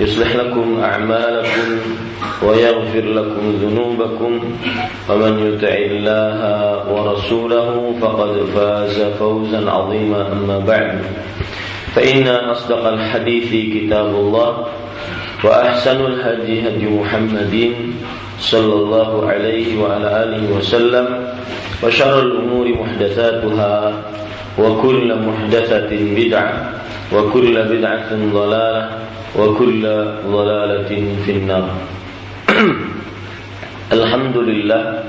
يصلح لكم أعمالكم ويغفر لكم ذنوبكم ومن يطع الله ورسوله فقد فاز فوزا عظيما أما بعد. فإن أصدق الحديث كتاب الله وأحسن الهدي هدي محمد صلى الله عليه وعلى آله وسلم وشر الأمور محدثاتها وكل محدثة بدعة وكل بدعة ضلالة وكل ضلالة في النار Alhamdulillah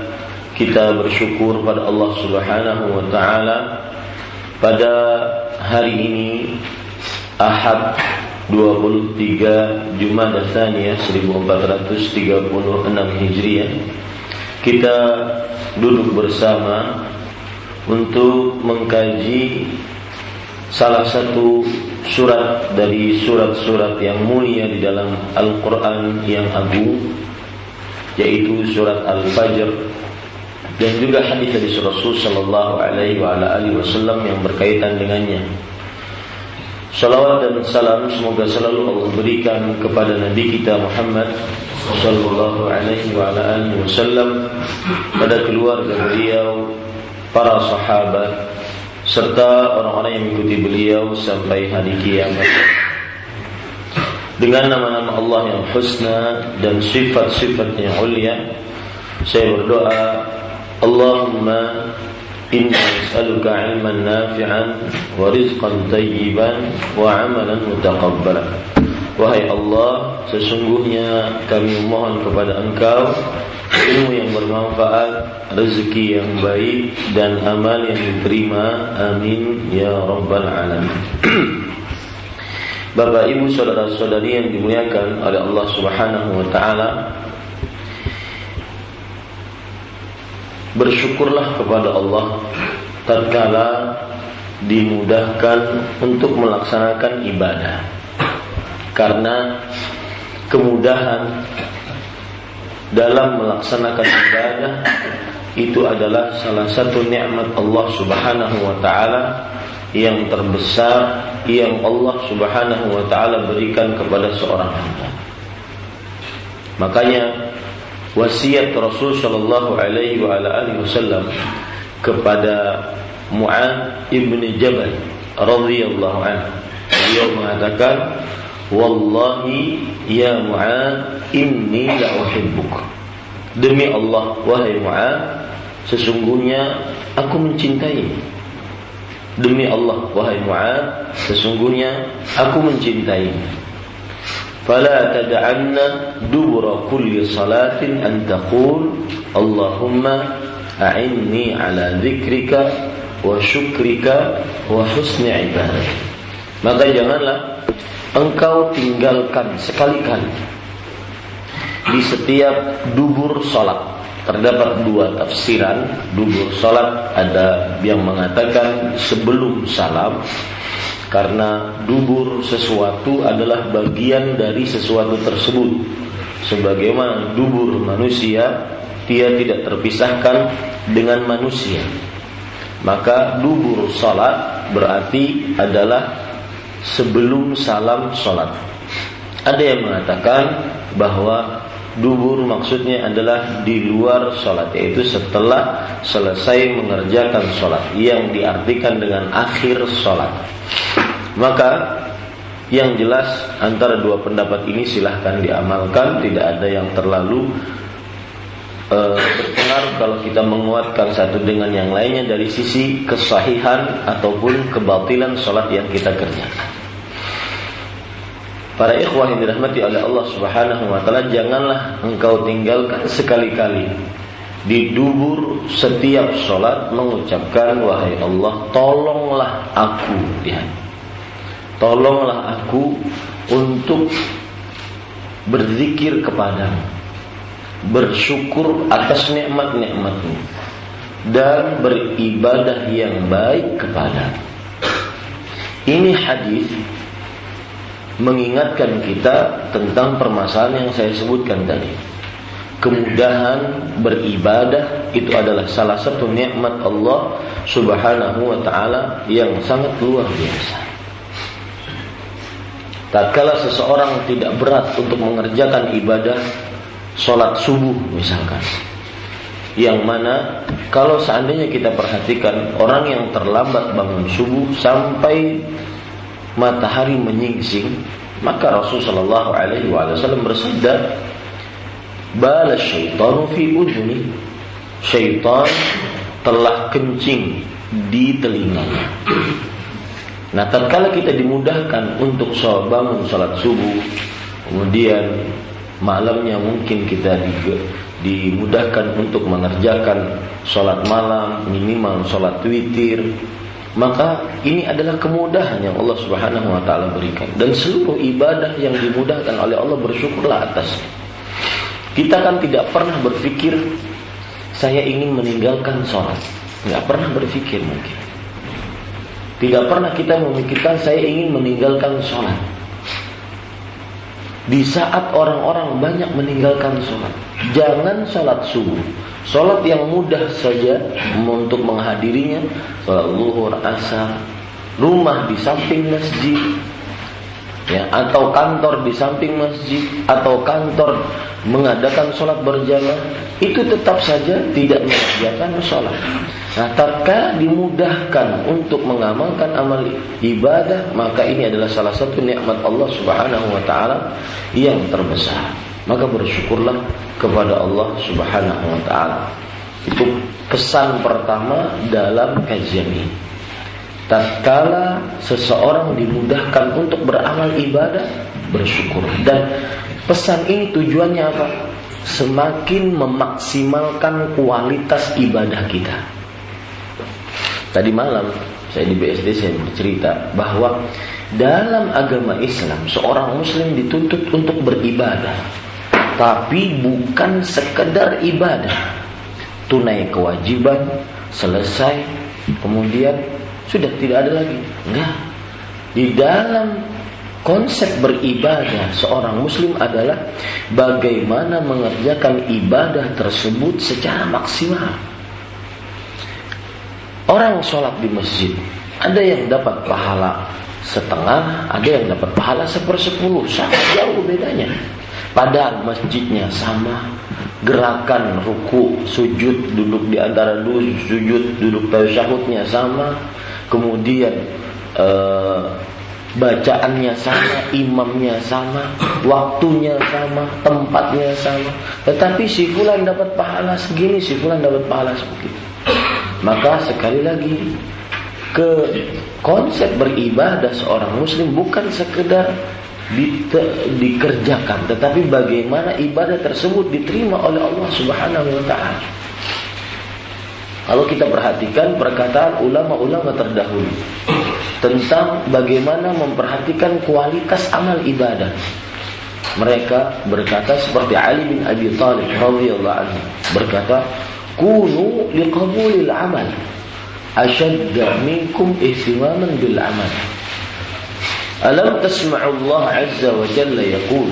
kita bersyukur pada Allah Subhanahu wa taala pada hari ini Ahad 23 Jumada Tsaniyah 1436 Hijriah kita duduk bersama untuk mengkaji salah satu surat dari surat-surat yang mulia di dalam Al-Quran yang agung yaitu surat Al-Fajr dan juga hadis dari Rasul Shallallahu Alaihi Wasallam yang berkaitan dengannya. Salawat dan salam semoga selalu Allah berikan kepada Nabi kita Muhammad Sallallahu Alaihi Wasallam pada keluarga beliau, para sahabat, serta orang-orang yang mengikuti beliau sampai hari kiamat. Dengan nama-nama Allah yang husna dan sifat-sifat yang ulia saya berdoa Allahumma inna as'aluka ilman nafi'an wa rizqan tayyiban wa amalan mutaqabbalan Wahai Allah, sesungguhnya kami mohon kepada Engkau ilmu yang bermanfaat, rezeki yang baik dan amal yang diterima. Amin ya rabbal alamin. Bapak Ibu saudara-saudari yang dimuliakan oleh Allah Subhanahu wa taala Bersyukurlah kepada Allah tatkala dimudahkan untuk melaksanakan ibadah. Karena kemudahan dalam melaksanakan ibadah itu adalah salah satu nikmat Allah Subhanahu wa taala yang terbesar yang Allah Subhanahu wa taala berikan kepada seorang hamba. Makanya wasiat Rasul sallallahu alaihi wa alihi wasallam kepada Mu'ad ibni Jabal radhiyallahu anhu. Beliau mengatakan, Wallahi ya Mu'ad inni la uhibbuk. Demi Allah wahai Mu'ad, sesungguhnya aku mencintai. Demi Allah wahai Mu'ad, sesungguhnya aku mencintai. Fala tad'anna dubura kulli salatin an taqul Allahumma a'inni ala dzikrika wa syukrika wa. Maka janganlah engkau tinggalkan sekali-kali. Di setiap dubur salat terdapat dua tafsiran dubur salat ada yang mengatakan sebelum salam. Karena dubur sesuatu adalah bagian dari sesuatu tersebut. Sebagaimana dubur manusia dia tidak terpisahkan dengan manusia. Maka dubur salat berarti adalah sebelum salam salat. Ada yang mengatakan bahwa dubur maksudnya adalah di luar sholat yaitu setelah selesai mengerjakan sholat yang diartikan dengan akhir sholat maka yang jelas antara dua pendapat ini silahkan diamalkan Tidak ada yang terlalu uh, berpengaruh kalau kita menguatkan satu dengan yang lainnya Dari sisi kesahihan ataupun kebatilan sholat yang kita kerjakan. Para ikhwah yang dirahmati oleh Allah Subhanahu wa taala, janganlah engkau tinggalkan sekali-kali di dubur setiap sholat mengucapkan wahai Allah tolonglah aku ya Tolonglah aku untuk berzikir kepadamu Bersyukur atas nikmat-nikmatmu Dan beribadah yang baik kepadamu Ini hadis mengingatkan kita tentang permasalahan yang saya sebutkan tadi. Kemudahan beribadah itu adalah salah satu nikmat Allah Subhanahu wa taala yang sangat luar biasa. Tatkala seseorang tidak berat untuk mengerjakan ibadah Sholat subuh misalkan. Yang mana Kalau seandainya kita perhatikan Orang yang terlambat bangun subuh Sampai matahari menyingsing Maka Rasulullah SAW bersabda Bala syaitanu fi udhuni. Syaitan telah kencing di telinganya. Nah, tatkala kita dimudahkan untuk bangun sholat subuh, kemudian malamnya mungkin kita dimudahkan untuk mengerjakan sholat malam minimal sholat witir, maka ini adalah kemudahan yang Allah Subhanahu Wa Taala berikan dan seluruh ibadah yang dimudahkan oleh Allah bersyukurlah atas. Kita kan tidak pernah berpikir saya ingin meninggalkan sholat, nggak pernah berpikir mungkin. Tidak pernah kita memikirkan saya ingin meninggalkan sholat. Di saat orang-orang banyak meninggalkan sholat, jangan sholat subuh. Sholat yang mudah saja untuk menghadirinya, sholat luhur, asar, rumah di samping masjid, ya atau kantor di samping masjid atau kantor mengadakan sholat berjamaah itu tetap saja tidak mengerjakan sholat. Nah, tatkala dimudahkan untuk mengamalkan amal ibadah, maka ini adalah salah satu nikmat Allah Subhanahu wa taala yang terbesar. Maka bersyukurlah kepada Allah Subhanahu wa taala. Itu pesan pertama dalam kajian ini. Tatkala seseorang dimudahkan untuk beramal ibadah, bersyukur. Dan pesan ini tujuannya apa? Semakin memaksimalkan kualitas ibadah kita. Tadi malam saya di BSD saya bercerita bahwa dalam agama Islam seorang muslim dituntut untuk beribadah tapi bukan sekedar ibadah tunai kewajiban selesai kemudian sudah tidak ada lagi. Enggak. Di dalam konsep beribadah seorang muslim adalah bagaimana mengerjakan ibadah tersebut secara maksimal. Orang sholat di masjid, ada yang dapat pahala setengah, ada yang dapat pahala sepersepuluh, sangat jauh bedanya. Padahal masjidnya sama, gerakan ruku, sujud, duduk di antara dua sujud, duduk tasyahudnya sama, kemudian uh, bacaannya sama, imamnya sama, waktunya sama, tempatnya sama. Tetapi si fulan dapat pahala segini, si fulan dapat pahala seperti Maka sekali lagi ke konsep beribadah seorang muslim bukan sekedar di, dikerjakan, tetapi bagaimana ibadah tersebut diterima oleh Allah Subhanahu wa taala. Kalau kita perhatikan perkataan ulama-ulama terdahulu tentang bagaimana memperhatikan kualitas amal ibadah. Mereka berkata seperti Ali bin Abi Thalib radhiyallahu anhu berkata, "Kunu liqabulil amal ashadda minkum ihtimaman bil amal." Alam tasma'u Allah azza wa jalla yaqul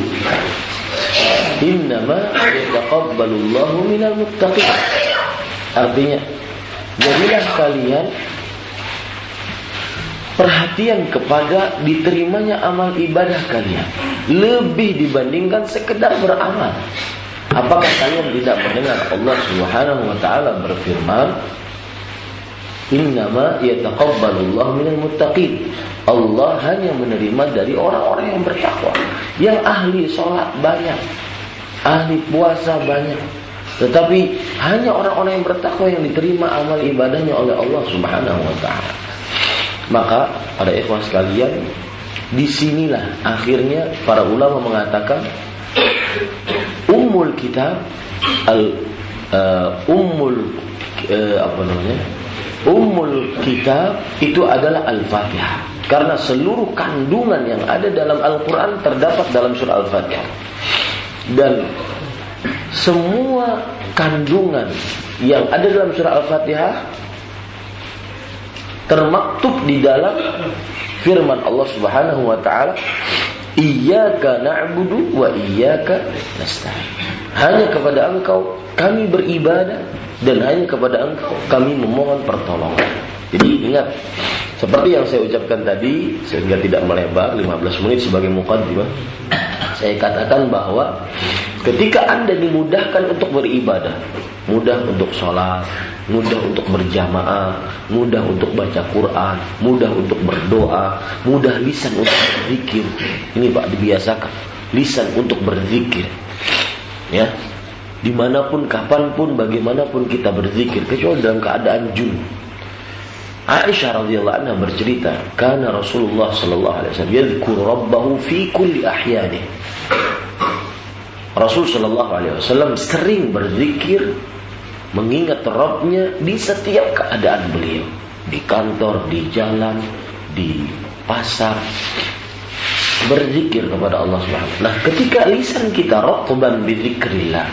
Innama yataqabbalu Allahu minal muttaqin Artinya Jadilah kalian perhatian kepada diterimanya amal ibadah kalian lebih dibandingkan sekedar beramal. Apakah kalian tidak mendengar Allah Subhanahu wa taala berfirman, "Innama yataqabbalullahu minal muttaqin." Allah hanya menerima dari orang-orang yang bertakwa, yang ahli sholat banyak, ahli puasa banyak, tetapi hanya orang-orang yang bertakwa yang diterima amal ibadahnya oleh Allah Subhanahu wa taala. Maka pada ikhwan sekalian, di sinilah akhirnya para ulama mengatakan ummul kitab al uh, ummul uh, apa namanya? Ummul kitab itu adalah Al-Fatihah. Karena seluruh kandungan yang ada dalam Al-Quran terdapat dalam surah Al-Fatihah. Dan semua kandungan yang ada dalam surah Al-Fatihah termaktub di dalam firman Allah Subhanahu wa taala Iyyaka na'budu wa iyyaka nasta'in. Hanya kepada Engkau kami beribadah dan hanya kepada Engkau kami memohon pertolongan. Jadi ingat seperti yang saya ucapkan tadi sehingga tidak melebar 15 menit sebagai mukaddimah. Saya katakan bahwa Ketika Anda dimudahkan untuk beribadah, mudah untuk sholat, mudah untuk berjamaah, mudah untuk baca Quran, mudah untuk berdoa, mudah lisan untuk berzikir. Ini Pak dibiasakan, lisan untuk berzikir. Ya, di mana pun, kapan pun, bagaimanapun kita berzikir, kecuali dalam keadaan jun. Aisyah radhiyallahu anha bercerita, karena Rasulullah sallallahu alaihi wasallam yadhkur rabbahu fi kulli ahyani. Rasul Shallallahu Alaihi Wasallam sering berzikir mengingat Robnya di setiap keadaan beliau di kantor, di jalan, di pasar berzikir kepada Allah Subhanahu Nah, ketika lisan kita rotban bizikrillah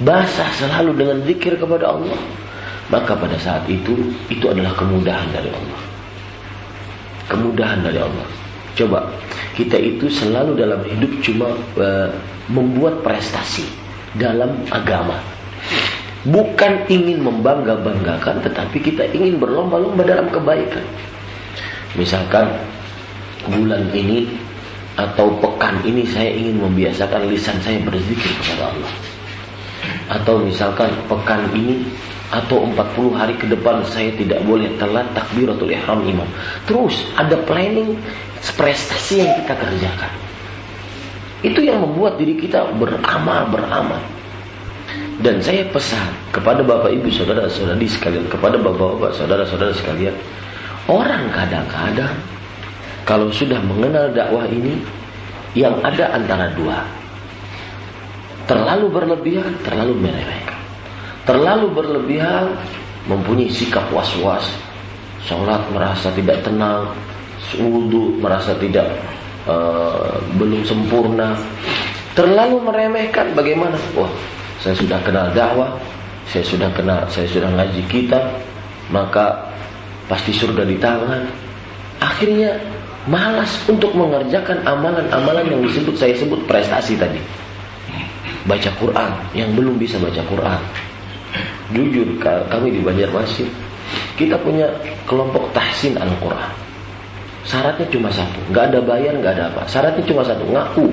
basah selalu dengan zikir kepada Allah, maka pada saat itu itu adalah kemudahan dari Allah. Kemudahan dari Allah. Coba kita itu selalu dalam hidup cuma uh, membuat prestasi dalam agama. Bukan ingin membangga-banggakan, tetapi kita ingin berlomba-lomba dalam kebaikan. Misalkan bulan ini atau pekan ini saya ingin membiasakan lisan saya berzikir kepada Allah. Atau misalkan pekan ini atau 40 hari ke depan saya tidak boleh telat takbiratul ihram imam. Terus ada planning prestasi yang kita kerjakan. Itu yang membuat diri kita beramal, beramal. Dan saya pesan kepada Bapak Ibu saudara-saudari sekalian, kepada Bapak-bapak saudara-saudara sekalian, orang kadang-kadang kalau sudah mengenal dakwah ini yang ada antara dua. Terlalu berlebihan, terlalu meremehkan. Terlalu berlebihan mempunyai sikap was-was, sholat merasa tidak tenang, wudhu merasa tidak uh, belum sempurna, terlalu meremehkan bagaimana? Wah, saya sudah kenal dakwah, saya sudah kenal, saya sudah ngaji kitab, maka pasti surga di tangan. Akhirnya malas untuk mengerjakan amalan-amalan yang disebut saya sebut prestasi tadi. Baca Quran yang belum bisa baca Quran. Jujur kami di Banjarmasin kita punya kelompok tahsin Al-Quran Syaratnya cuma satu, nggak ada bayar, nggak ada apa. Syaratnya cuma satu, ngaku,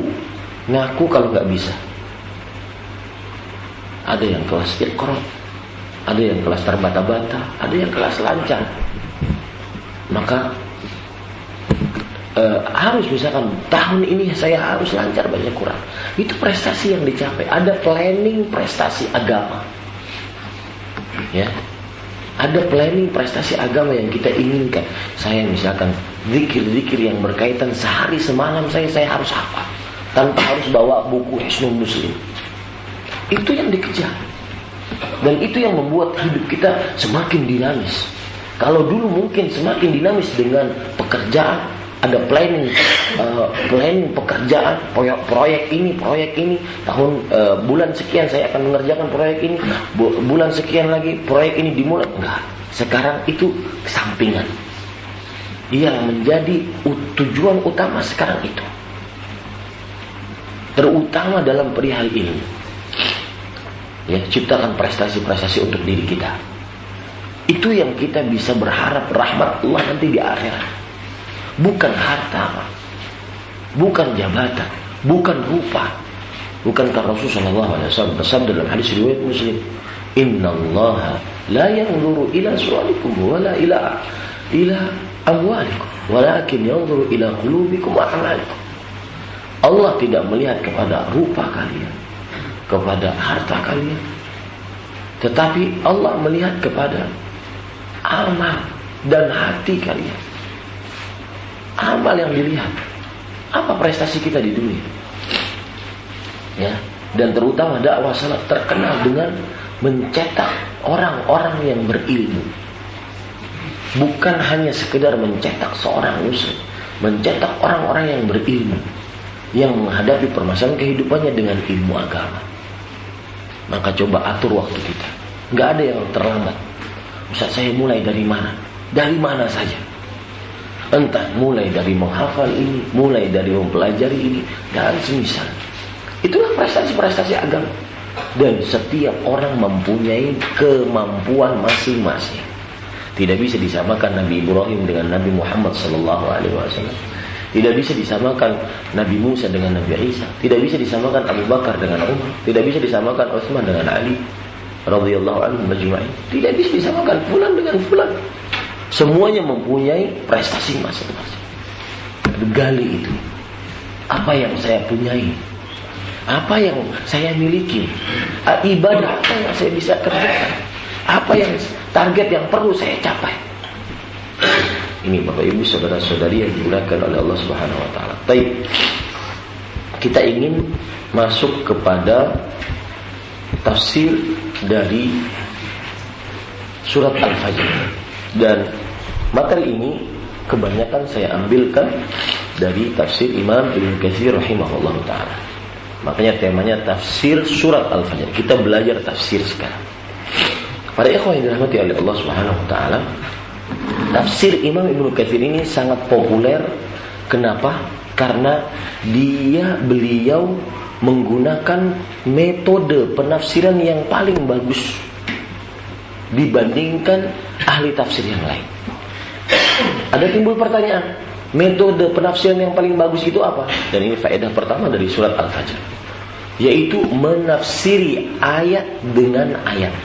ngaku kalau nggak bisa. Ada yang kelas ikro, ada yang kelas terbata-bata, ada yang kelas lancar. Maka e, harus misalkan tahun ini saya harus lancar baca Quran. Itu prestasi yang dicapai. Ada planning prestasi agama. Ya, ada planning prestasi agama yang kita inginkan. Saya misalkan zikir-zikir yang berkaitan sehari semalam saya saya harus apa tanpa harus bawa buku Hisnul Muslim. Itu yang dikejar. Dan itu yang membuat hidup kita semakin dinamis. Kalau dulu mungkin semakin dinamis dengan pekerjaan, ada planning, uh, planning pekerjaan, proyek, proyek ini, proyek ini, tahun uh, bulan sekian saya akan mengerjakan proyek ini, bu, bulan sekian lagi proyek ini dimulai. Enggak. Sekarang itu kesampingan yang menjadi tujuan utama sekarang itu. Terutama dalam perihal ini. Ya, ciptakan prestasi-prestasi untuk diri kita. Itu yang kita bisa berharap rahmat Allah nanti di akhirat. Bukan harta, bukan jabatan, bukan rupa. Bukankah Rasulullah SAW bersabda dalam hadis riwayat Muslim, Inna Allah la yanzuru ila sualikum wa la ila ila amwalikum walakin yanzuru ila qulubikum wa a'malikum. Allah tidak melihat kepada rupa kalian kepada harta kalian. Tetapi Allah melihat kepada amal dan hati kalian amal yang dilihat apa prestasi kita di dunia ya dan terutama dakwah salaf terkenal dengan mencetak orang-orang yang berilmu bukan hanya sekedar mencetak seorang muslim, mencetak orang-orang yang berilmu, yang menghadapi permasalahan kehidupannya dengan ilmu agama. Maka coba atur waktu kita. Nggak ada yang terlambat. Ustaz saya mulai dari mana? Dari mana saja? Entah mulai dari menghafal ini, mulai dari mempelajari ini, dan semisal. Itulah prestasi-prestasi agama. Dan setiap orang mempunyai kemampuan masing-masing. Tidak bisa disamakan Nabi Ibrahim dengan Nabi Muhammad sallallahu alaihi wasallam. Tidak bisa disamakan Nabi Musa dengan Nabi Isa. Tidak bisa disamakan Abu Bakar dengan Umar. Tidak bisa disamakan Utsman dengan Ali radhiyallahu anhu majma'in. Tidak bisa disamakan fulan dengan fulan. Semuanya mempunyai prestasi masing-masing. Gali itu. Apa yang saya punyai? Apa yang saya miliki? Ibadah apa yang saya bisa kerjakan? Apa yang target yang perlu saya capai? Ini Bapak Ibu saudara-saudari yang digunakan oleh Allah Subhanahu wa taala. Baik. Kita ingin masuk kepada tafsir dari surat Al-Fajr. Dan materi ini kebanyakan saya ambilkan dari tafsir Imam Ibnu Katsir rahimahullah taala. Makanya temanya tafsir surat Al-Fajr. Kita belajar tafsir sekarang. Para ikhwan yang dirahmati oleh Allah Subhanahu wa taala, tafsir Imam Ibnu Katsir ini sangat populer. Kenapa? Karena dia beliau menggunakan metode penafsiran yang paling bagus dibandingkan ahli tafsir yang lain. Ada timbul pertanyaan, metode penafsiran yang paling bagus itu apa? Dan ini faedah pertama dari surat Al-Fajr, yaitu menafsiri ayat dengan ayat.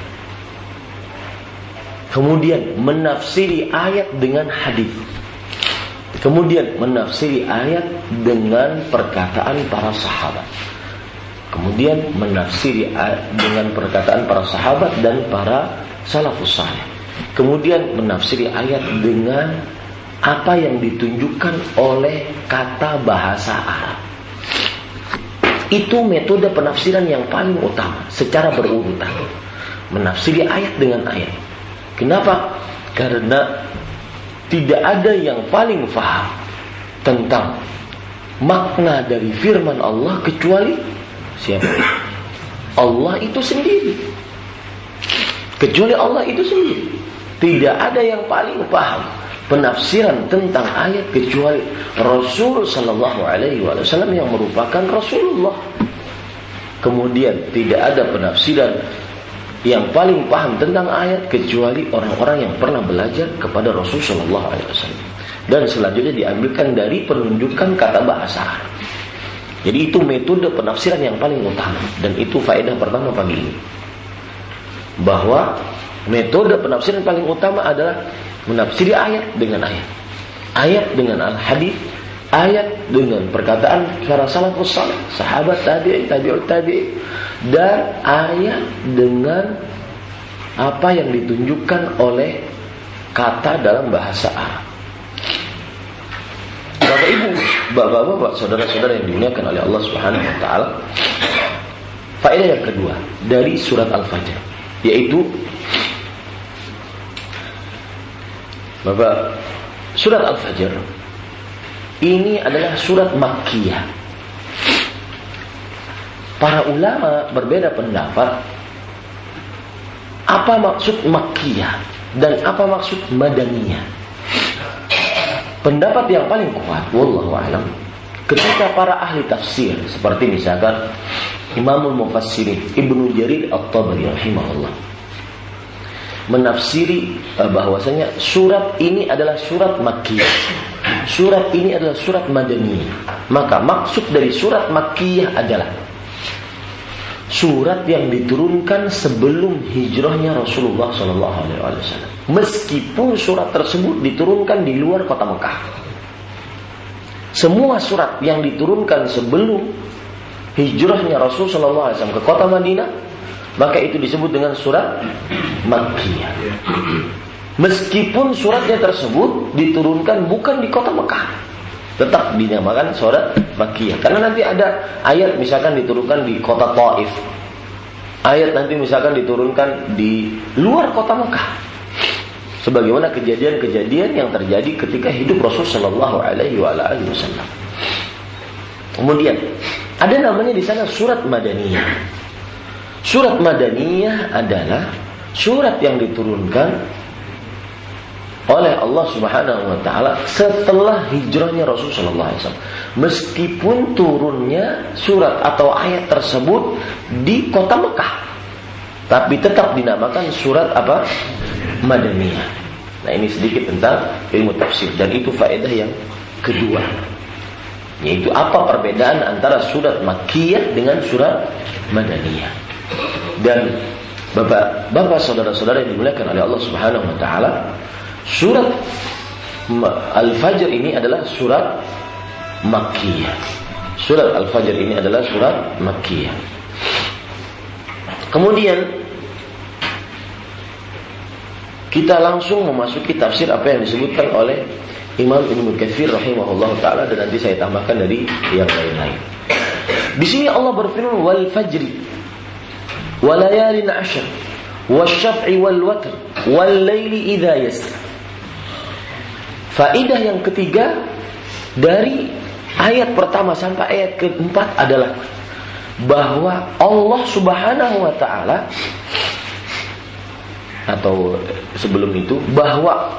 Kemudian menafsiri ayat dengan hadis. Kemudian menafsiri ayat dengan perkataan para sahabat. Kemudian menafsiri ayat dengan perkataan para sahabat dan para salafus saleh. Kemudian menafsiri ayat dengan apa yang ditunjukkan oleh kata bahasa Arab. Itu metode penafsiran yang paling utama secara berurutan. Menafsiri ayat dengan ayat. Kenapa? Karena tidak ada yang paling faham tentang makna dari firman Allah kecuali siapa? Allah itu sendiri. Kecuali Allah itu sendiri. Tidak ada yang paling paham penafsiran tentang ayat kecuali Rasul Sallallahu Alaihi Wasallam yang merupakan Rasulullah. Kemudian tidak ada penafsiran yang paling paham tentang ayat kecuali orang-orang yang pernah belajar kepada Rasul Shallallahu Alaihi Wasallam. Dan selanjutnya diambilkan dari penunjukan kata bahasa Jadi itu metode penafsiran yang paling utama dan itu faedah pertama pagi ini. Bahwa metode penafsiran paling utama adalah menafsiri ayat dengan ayat. Ayat dengan al-hadis, ayat dengan perkataan para salafus saleh, sahabat tabi'in, tabi'ut tabi'in dan ayat dengan apa yang ditunjukkan oleh kata dalam bahasa Arab. Bapak-bapak, saudara-saudara yang dimuliakan oleh Allah Subhanahu wa taala. Faedah yang kedua dari surat Al-Fajr yaitu Bapak surat Al-Fajr ini adalah surat Makkiyah. Para ulama berbeda pendapat apa maksud Makkiyah dan apa maksud Madaniyah. Pendapat yang paling kuat, wallahu alam, ketika para ahli tafsir seperti misalkan Imamul Mufassirin Ibnu Jarir At-Tabari rahimahullah menafsiri uh, bahwasanya surat ini adalah surat Makkiyah. Surat ini adalah surat Madaniyah. Maka maksud dari surat Makkiyah adalah surat yang diturunkan sebelum hijrahnya Rasulullah Shallallahu Alaihi Wasallam. Meskipun surat tersebut diturunkan di luar kota Mekah. Semua surat yang diturunkan sebelum hijrahnya Rasul Shallallahu Alaihi Wasallam ke kota Madinah maka itu disebut dengan surat Makkiyah. Meskipun suratnya tersebut diturunkan bukan di kota Mekah, tetap dinamakan surat Makkiyah. Karena nanti ada ayat misalkan diturunkan di kota Taif. Ayat nanti misalkan diturunkan di luar kota Mekah. Sebagaimana kejadian-kejadian yang terjadi ketika hidup Rasul Shallallahu Alaihi Wasallam. Kemudian ada namanya di sana surat Madaniyah. Surat Madaniyah adalah surat yang diturunkan oleh Allah Subhanahu wa taala setelah hijrahnya Rasul sallallahu alaihi wasallam. Meskipun turunnya surat atau ayat tersebut di kota Mekah. Tapi tetap dinamakan surat apa? Madaniyah. Nah, ini sedikit tentang ilmu tafsir dan itu faedah yang kedua. Yaitu apa perbedaan antara surat Makkiyah dengan surat Madaniyah. Dan Bapak, Bapak saudara-saudara yang dimuliakan oleh Allah Subhanahu wa taala, surat Al-Fajr ini adalah surat Makkiyah. Surat Al-Fajr ini adalah surat Makkiyah. Kemudian kita langsung memasuki tafsir apa yang disebutkan oleh Imam Ibnu Katsir rahimahullah taala dan nanti saya tambahkan dari yang lain-lain. Di sini Allah berfirman wal fajri walayalin ashar wasyaf'i wal watr wal laili idza. Faidah yang ketiga dari ayat pertama sampai ayat keempat adalah bahwa Allah Subhanahu wa taala atau sebelum itu bahwa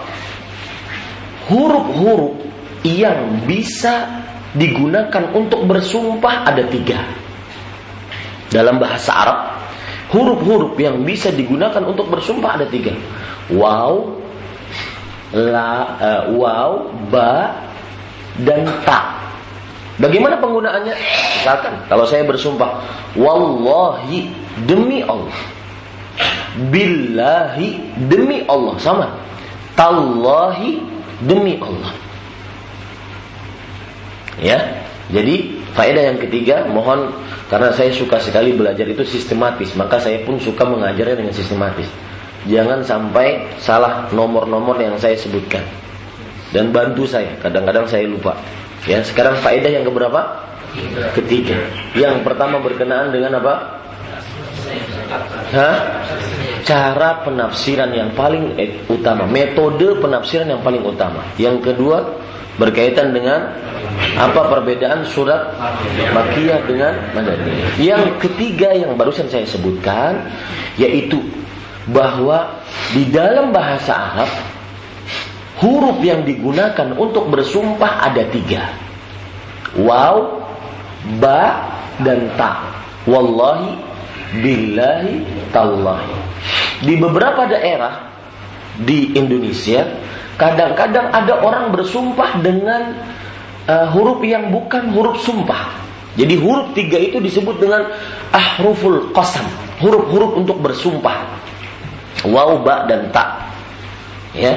huruf-huruf yang bisa digunakan untuk bersumpah ada tiga dalam bahasa Arab huruf-huruf yang bisa digunakan untuk bersumpah ada tiga. Wow, la, uh, wow, ba, dan ta. Bagaimana penggunaannya? Misalkan kalau saya bersumpah, wallahi demi Allah, billahi demi Allah sama, tallahi demi Allah. Ya, jadi faedah yang ketiga mohon karena saya suka sekali belajar itu sistematis, maka saya pun suka mengajarnya dengan sistematis. Jangan sampai salah nomor-nomor yang saya sebutkan. Dan bantu saya, kadang-kadang saya lupa. Ya, sekarang faedah yang keberapa? Ketiga. Yang pertama berkenaan dengan apa? Hah? Cara penafsiran yang paling eh, utama, metode penafsiran yang paling utama. Yang kedua berkaitan dengan apa perbedaan surat Makiyah dengan Madaniyah. Yang ketiga yang barusan saya sebutkan yaitu bahwa di dalam bahasa Arab huruf yang digunakan untuk bersumpah ada tiga. Waw, ba, dan ta. Wallahi, billahi, tallahi. Di beberapa daerah di Indonesia Kadang-kadang ada orang bersumpah dengan uh, huruf yang bukan huruf sumpah. Jadi huruf tiga itu disebut dengan ahruful qasam. Huruf-huruf untuk bersumpah. Waw, ba, dan ta. Ya.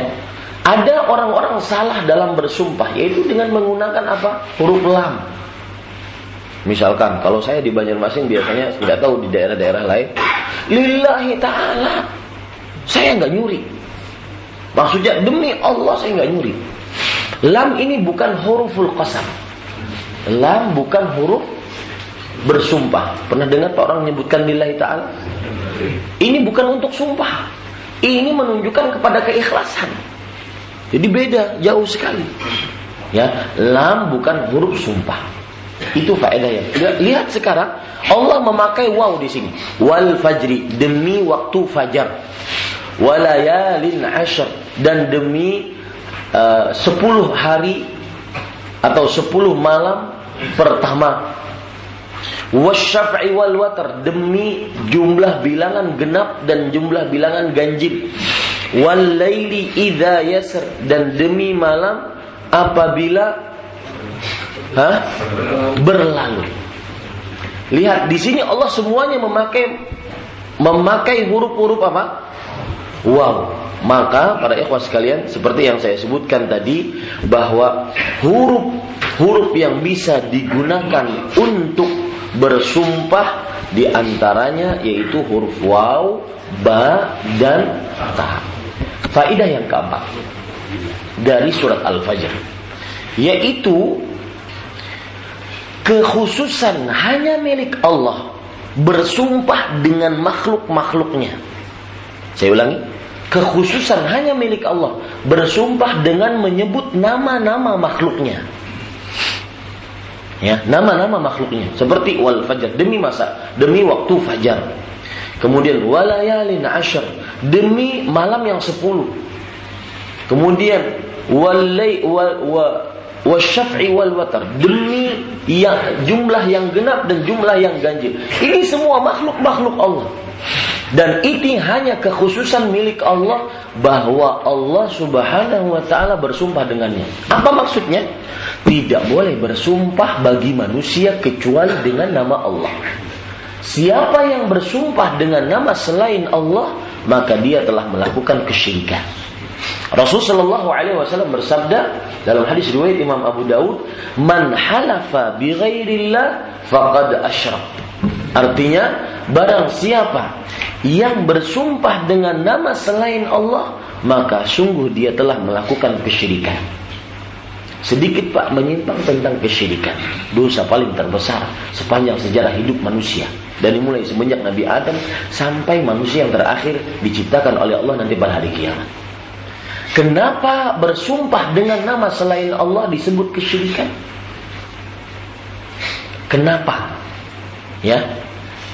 Ada orang-orang salah dalam bersumpah yaitu dengan menggunakan apa? Huruf lam. Misalkan kalau saya di Banjarmasin biasanya tidak tahu di daerah-daerah lain, lillahi taala. Saya nggak nyuri. Maksudnya demi Allah saya nggak nyuri. Lam ini bukan huruful qasam. Lam bukan huruf bersumpah. Pernah dengar Pak orang menyebutkan lillahi ta'ala? Ini bukan untuk sumpah. Ini menunjukkan kepada keikhlasan. Jadi beda, jauh sekali. Ya, lam bukan huruf sumpah. Itu faedah yang. Lihat sekarang Allah memakai waw di sini. Wal fajri demi waktu fajar. Walayalin ashar dan demi uh, 10 hari atau 10 malam pertama wasyaf'i wal watar demi jumlah bilangan genap dan jumlah bilangan ganjil wal laili dan demi malam apabila ha? berlalu lihat di sini Allah semuanya memakai memakai huruf-huruf apa wow maka para ikhwas sekalian seperti yang saya sebutkan tadi bahwa huruf huruf yang bisa digunakan untuk bersumpah di antaranya yaitu huruf waw, ba dan ta. Faidah yang keempat dari surat Al-Fajr yaitu kekhususan hanya milik Allah bersumpah dengan makhluk-makhluknya. Saya ulangi, kekhususan hanya milik Allah bersumpah dengan menyebut nama-nama makhluknya. Ya nama-nama makhluknya. Seperti wal fajar demi masa demi waktu fajar. Kemudian walayalin ashar demi malam yang sepuluh. Kemudian walai wal wa wasyaf'i wal watar demi yang jumlah yang genap dan jumlah yang ganjil ini semua makhluk-makhluk Allah dan ini hanya kekhususan milik Allah bahwa Allah Subhanahu wa taala bersumpah dengannya. Apa maksudnya? Tidak boleh bersumpah bagi manusia kecuali dengan nama Allah. Siapa yang bersumpah dengan nama selain Allah, maka dia telah melakukan kesyirikan. Rasulullah Shallallahu Alaihi Wasallam bersabda dalam hadis riwayat Imam Abu Daud, "Man halafa bi ghairillah faqad asyrak." Artinya, barang siapa yang bersumpah dengan nama selain Allah, maka sungguh dia telah melakukan kesyirikan. Sedikit Pak menyimpang tentang kesyirikan. Dosa paling terbesar sepanjang sejarah hidup manusia. Dari mulai semenjak Nabi Adam sampai manusia yang terakhir diciptakan oleh Allah nanti pada hari kiamat. Kenapa bersumpah dengan nama selain Allah disebut kesyirikan? Kenapa? Ya.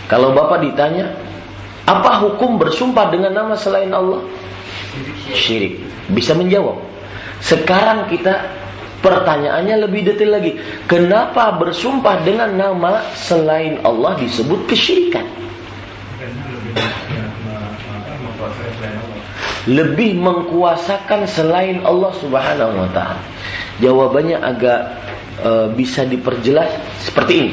Kalau Bapak ditanya, apa hukum bersumpah dengan nama selain Allah? Syirik. Bisa menjawab. Sekarang kita Pertanyaannya lebih detail lagi. Kenapa bersumpah dengan nama selain Allah disebut kesyirikan? Lebih mengkuasakan selain Allah Subhanahu wa taala. Jawabannya agak e, bisa diperjelas seperti ini.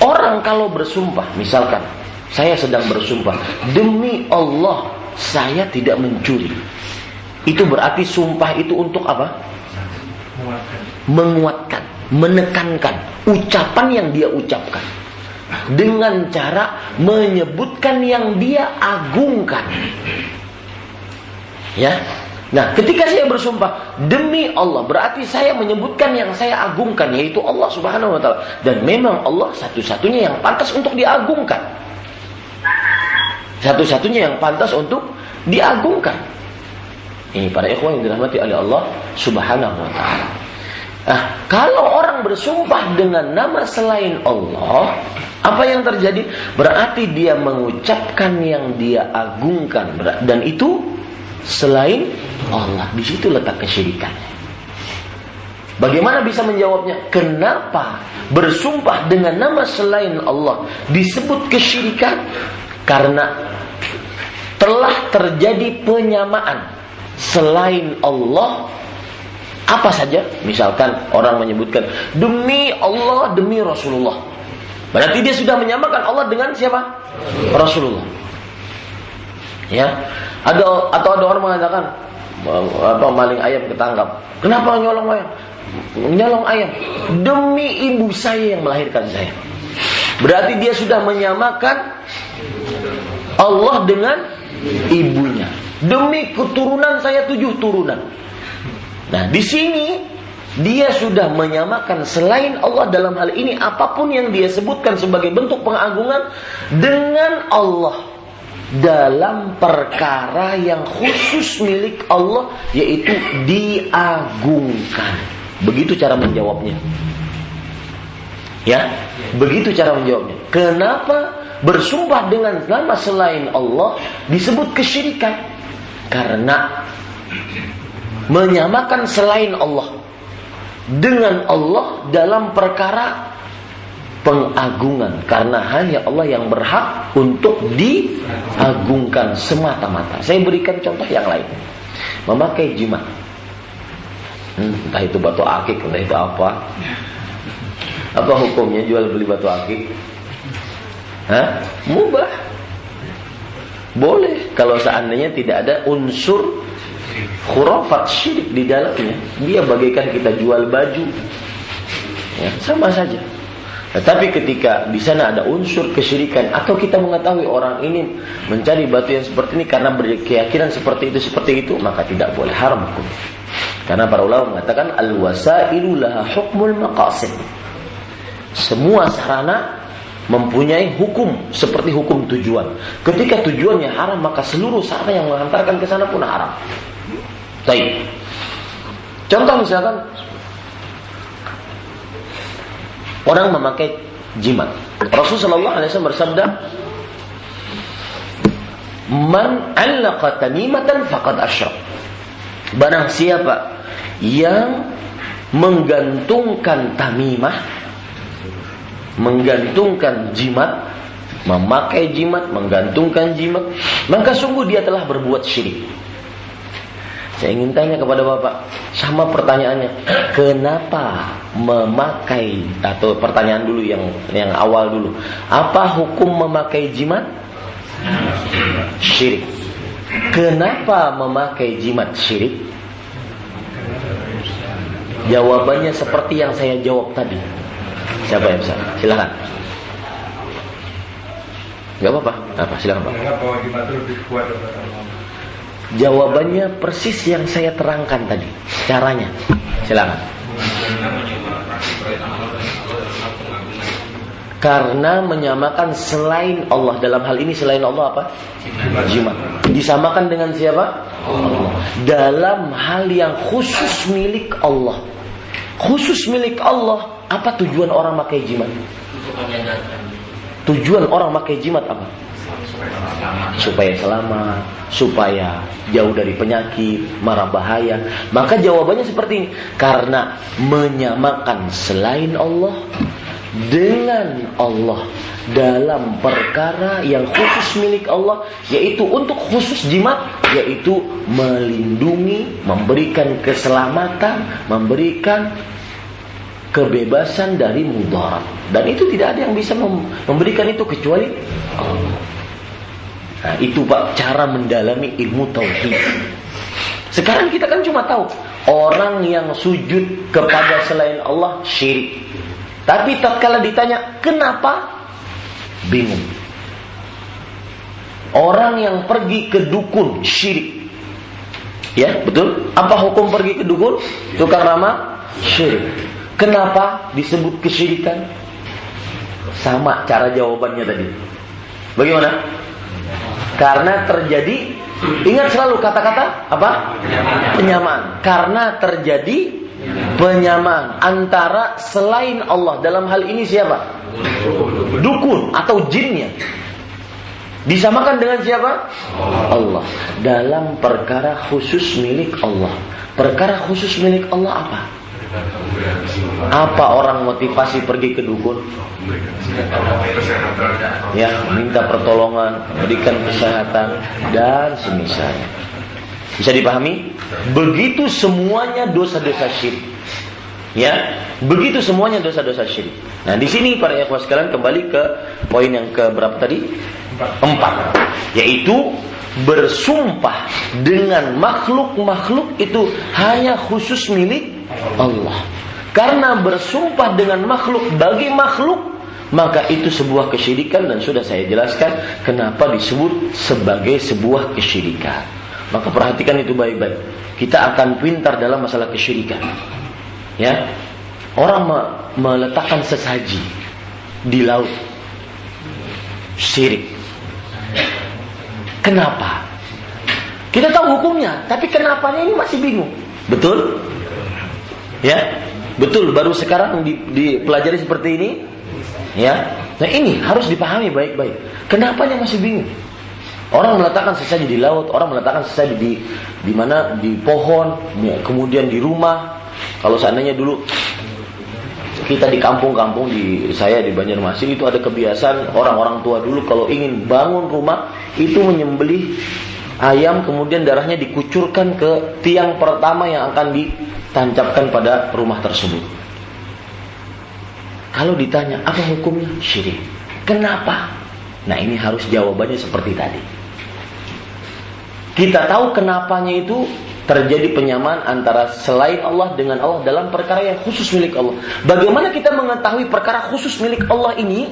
Orang kalau bersumpah, misalkan saya sedang bersumpah demi Allah saya tidak mencuri. Itu berarti sumpah itu untuk apa? menguatkan, menekankan ucapan yang dia ucapkan dengan cara menyebutkan yang dia agungkan. Ya. Nah, ketika saya bersumpah demi Allah, berarti saya menyebutkan yang saya agungkan yaitu Allah Subhanahu wa taala dan memang Allah satu-satunya yang pantas untuk diagungkan. Satu-satunya yang pantas untuk diagungkan. Ini para ikhwan yang dirahmati oleh Allah Subhanahu wa taala. Nah, kalau orang bersumpah dengan nama selain Allah, apa yang terjadi? Berarti dia mengucapkan yang dia agungkan dan itu selain Allah. Di situ letak kesyirikan. Bagaimana bisa menjawabnya? Kenapa bersumpah dengan nama selain Allah disebut kesyirikan? Karena telah terjadi penyamaan selain Allah apa saja misalkan orang menyebutkan demi Allah demi Rasulullah berarti dia sudah menyamakan Allah dengan siapa Rasulullah ya ada atau ada orang mengatakan apa maling ayam ketangkap? Kenapa nyolong ayam? Nyolong ayam demi ibu saya yang melahirkan saya. Berarti dia sudah menyamakan Allah dengan ibunya. Demi keturunan saya tujuh turunan. Nah, di sini dia sudah menyamakan selain Allah dalam hal ini apa pun yang dia sebutkan sebagai bentuk pengagungan dengan Allah dalam perkara yang khusus milik Allah yaitu diagungkan. Begitu cara menjawabnya. Ya, begitu cara menjawabnya. Kenapa bersumpah dengan nama selain Allah disebut kesyirikan? Karena menyamakan selain Allah dengan Allah dalam perkara pengagungan karena hanya Allah yang berhak untuk diagungkan semata-mata. Saya berikan contoh yang lain. Memakai jimat. Hmm, entah itu batu akik, entah itu apa. Apa hukumnya jual beli batu akik? Hah? Mubah. Boleh kalau seandainya tidak ada unsur khurafat syirik di dalamnya. Dia bagaikan kita jual baju. Ya, sama saja. Tetapi ketika di sana ada unsur kesyirikan atau kita mengetahui orang ini mencari batu yang seperti ini karena berkeyakinan seperti itu seperti itu, maka tidak boleh haram hukum. Karena para ulama mengatakan al wasailu laha hukmul maqasid. Semua sarana mempunyai hukum seperti hukum tujuan. Ketika tujuannya haram, maka seluruh sarana yang mengantarkan ke sana pun haram. Baik. Contoh misalkan orang memakai jimat. Rasulullah SAW bersabda, "Man 'allaqa tamimatan faqad asyrak." Barang siapa yang menggantungkan tamimah, menggantungkan jimat, memakai jimat, menggantungkan jimat, maka sungguh dia telah berbuat syirik. Saya ingin tanya kepada Bapak, sama pertanyaannya, kenapa memakai atau pertanyaan dulu yang yang awal dulu. Apa hukum memakai jimat? Syirik. Kenapa memakai jimat syirik? Jawabannya seperti yang saya jawab tadi. Siapa yang bisa? Silakan. Gak apa-apa. Apa? Silakan Pak. Jawabannya persis yang saya terangkan tadi. Caranya. Silakan. Karena menyamakan selain Allah dalam hal ini selain Allah apa? Jimat. Disamakan dengan siapa? Allah. Dalam hal yang khusus milik Allah. Khusus milik Allah. Apa tujuan orang pakai jimat? Tujuan orang pakai jimat apa? Supaya selamat, supaya jauh dari penyakit, marah bahaya. Maka jawabannya seperti ini, karena menyamakan selain Allah dengan Allah dalam perkara yang khusus milik Allah yaitu untuk khusus jimat yaitu melindungi, memberikan keselamatan, memberikan kebebasan dari mudarat dan itu tidak ada yang bisa memberikan itu kecuali Allah. Nah, itu Pak cara mendalami ilmu tauhid. Sekarang kita kan cuma tahu orang yang sujud kepada selain Allah syirik. Tapi tatkala ditanya kenapa bingung. Orang yang pergi ke dukun syirik. Ya, betul? Apa hukum pergi ke dukun? Tukang ramah syirik. Kenapa disebut kesyirikan? Sama cara jawabannya tadi. Bagaimana? Karena terjadi ingat selalu kata-kata apa? Penyamaan. Karena terjadi penyamaan antara selain Allah dalam hal ini siapa? Dukun atau jinnya. Disamakan dengan siapa? Allah. Dalam perkara khusus milik Allah. Perkara khusus milik Allah apa? Apa orang motivasi pergi ke dukun? Ya, minta pertolongan, berikan kesehatan dan semisalnya. Bisa dipahami? Begitu semuanya dosa-dosa syirik. Ya, begitu semuanya dosa-dosa syirik. Nah, di sini para ikhwas sekalian kembali ke poin yang ke berapa tadi? Empat. Yaitu bersumpah dengan makhluk-makhluk itu hanya khusus milik Allah. Karena bersumpah dengan makhluk bagi makhluk maka itu sebuah kesyirikan dan sudah saya jelaskan kenapa disebut sebagai sebuah kesyirikan. Maka perhatikan itu baik-baik. Kita akan pintar dalam masalah kesyirikan. Ya. Orang me meletakkan sesaji di laut. Syirik. Kenapa? Kita tahu hukumnya, tapi kenapanya ini masih bingung. Betul? Ya, betul. Baru sekarang dipelajari seperti ini. Ya, nah ini harus dipahami baik-baik. Kenapanya masih bingung? Orang meletakkan sesaji di laut, orang meletakkan sesaji di di mana di pohon, kemudian di rumah. Kalau seandainya dulu kita di kampung-kampung di saya di Banjarmasin itu ada kebiasaan orang-orang tua dulu kalau ingin bangun rumah itu menyembelih ayam kemudian darahnya dikucurkan ke tiang pertama yang akan ditancapkan pada rumah tersebut. Kalau ditanya apa hukumnya syirik? Kenapa? Nah ini harus jawabannya seperti tadi. Kita tahu kenapanya itu terjadi penyamaan antara selain Allah dengan Allah dalam perkara yang khusus milik Allah. Bagaimana kita mengetahui perkara khusus milik Allah ini?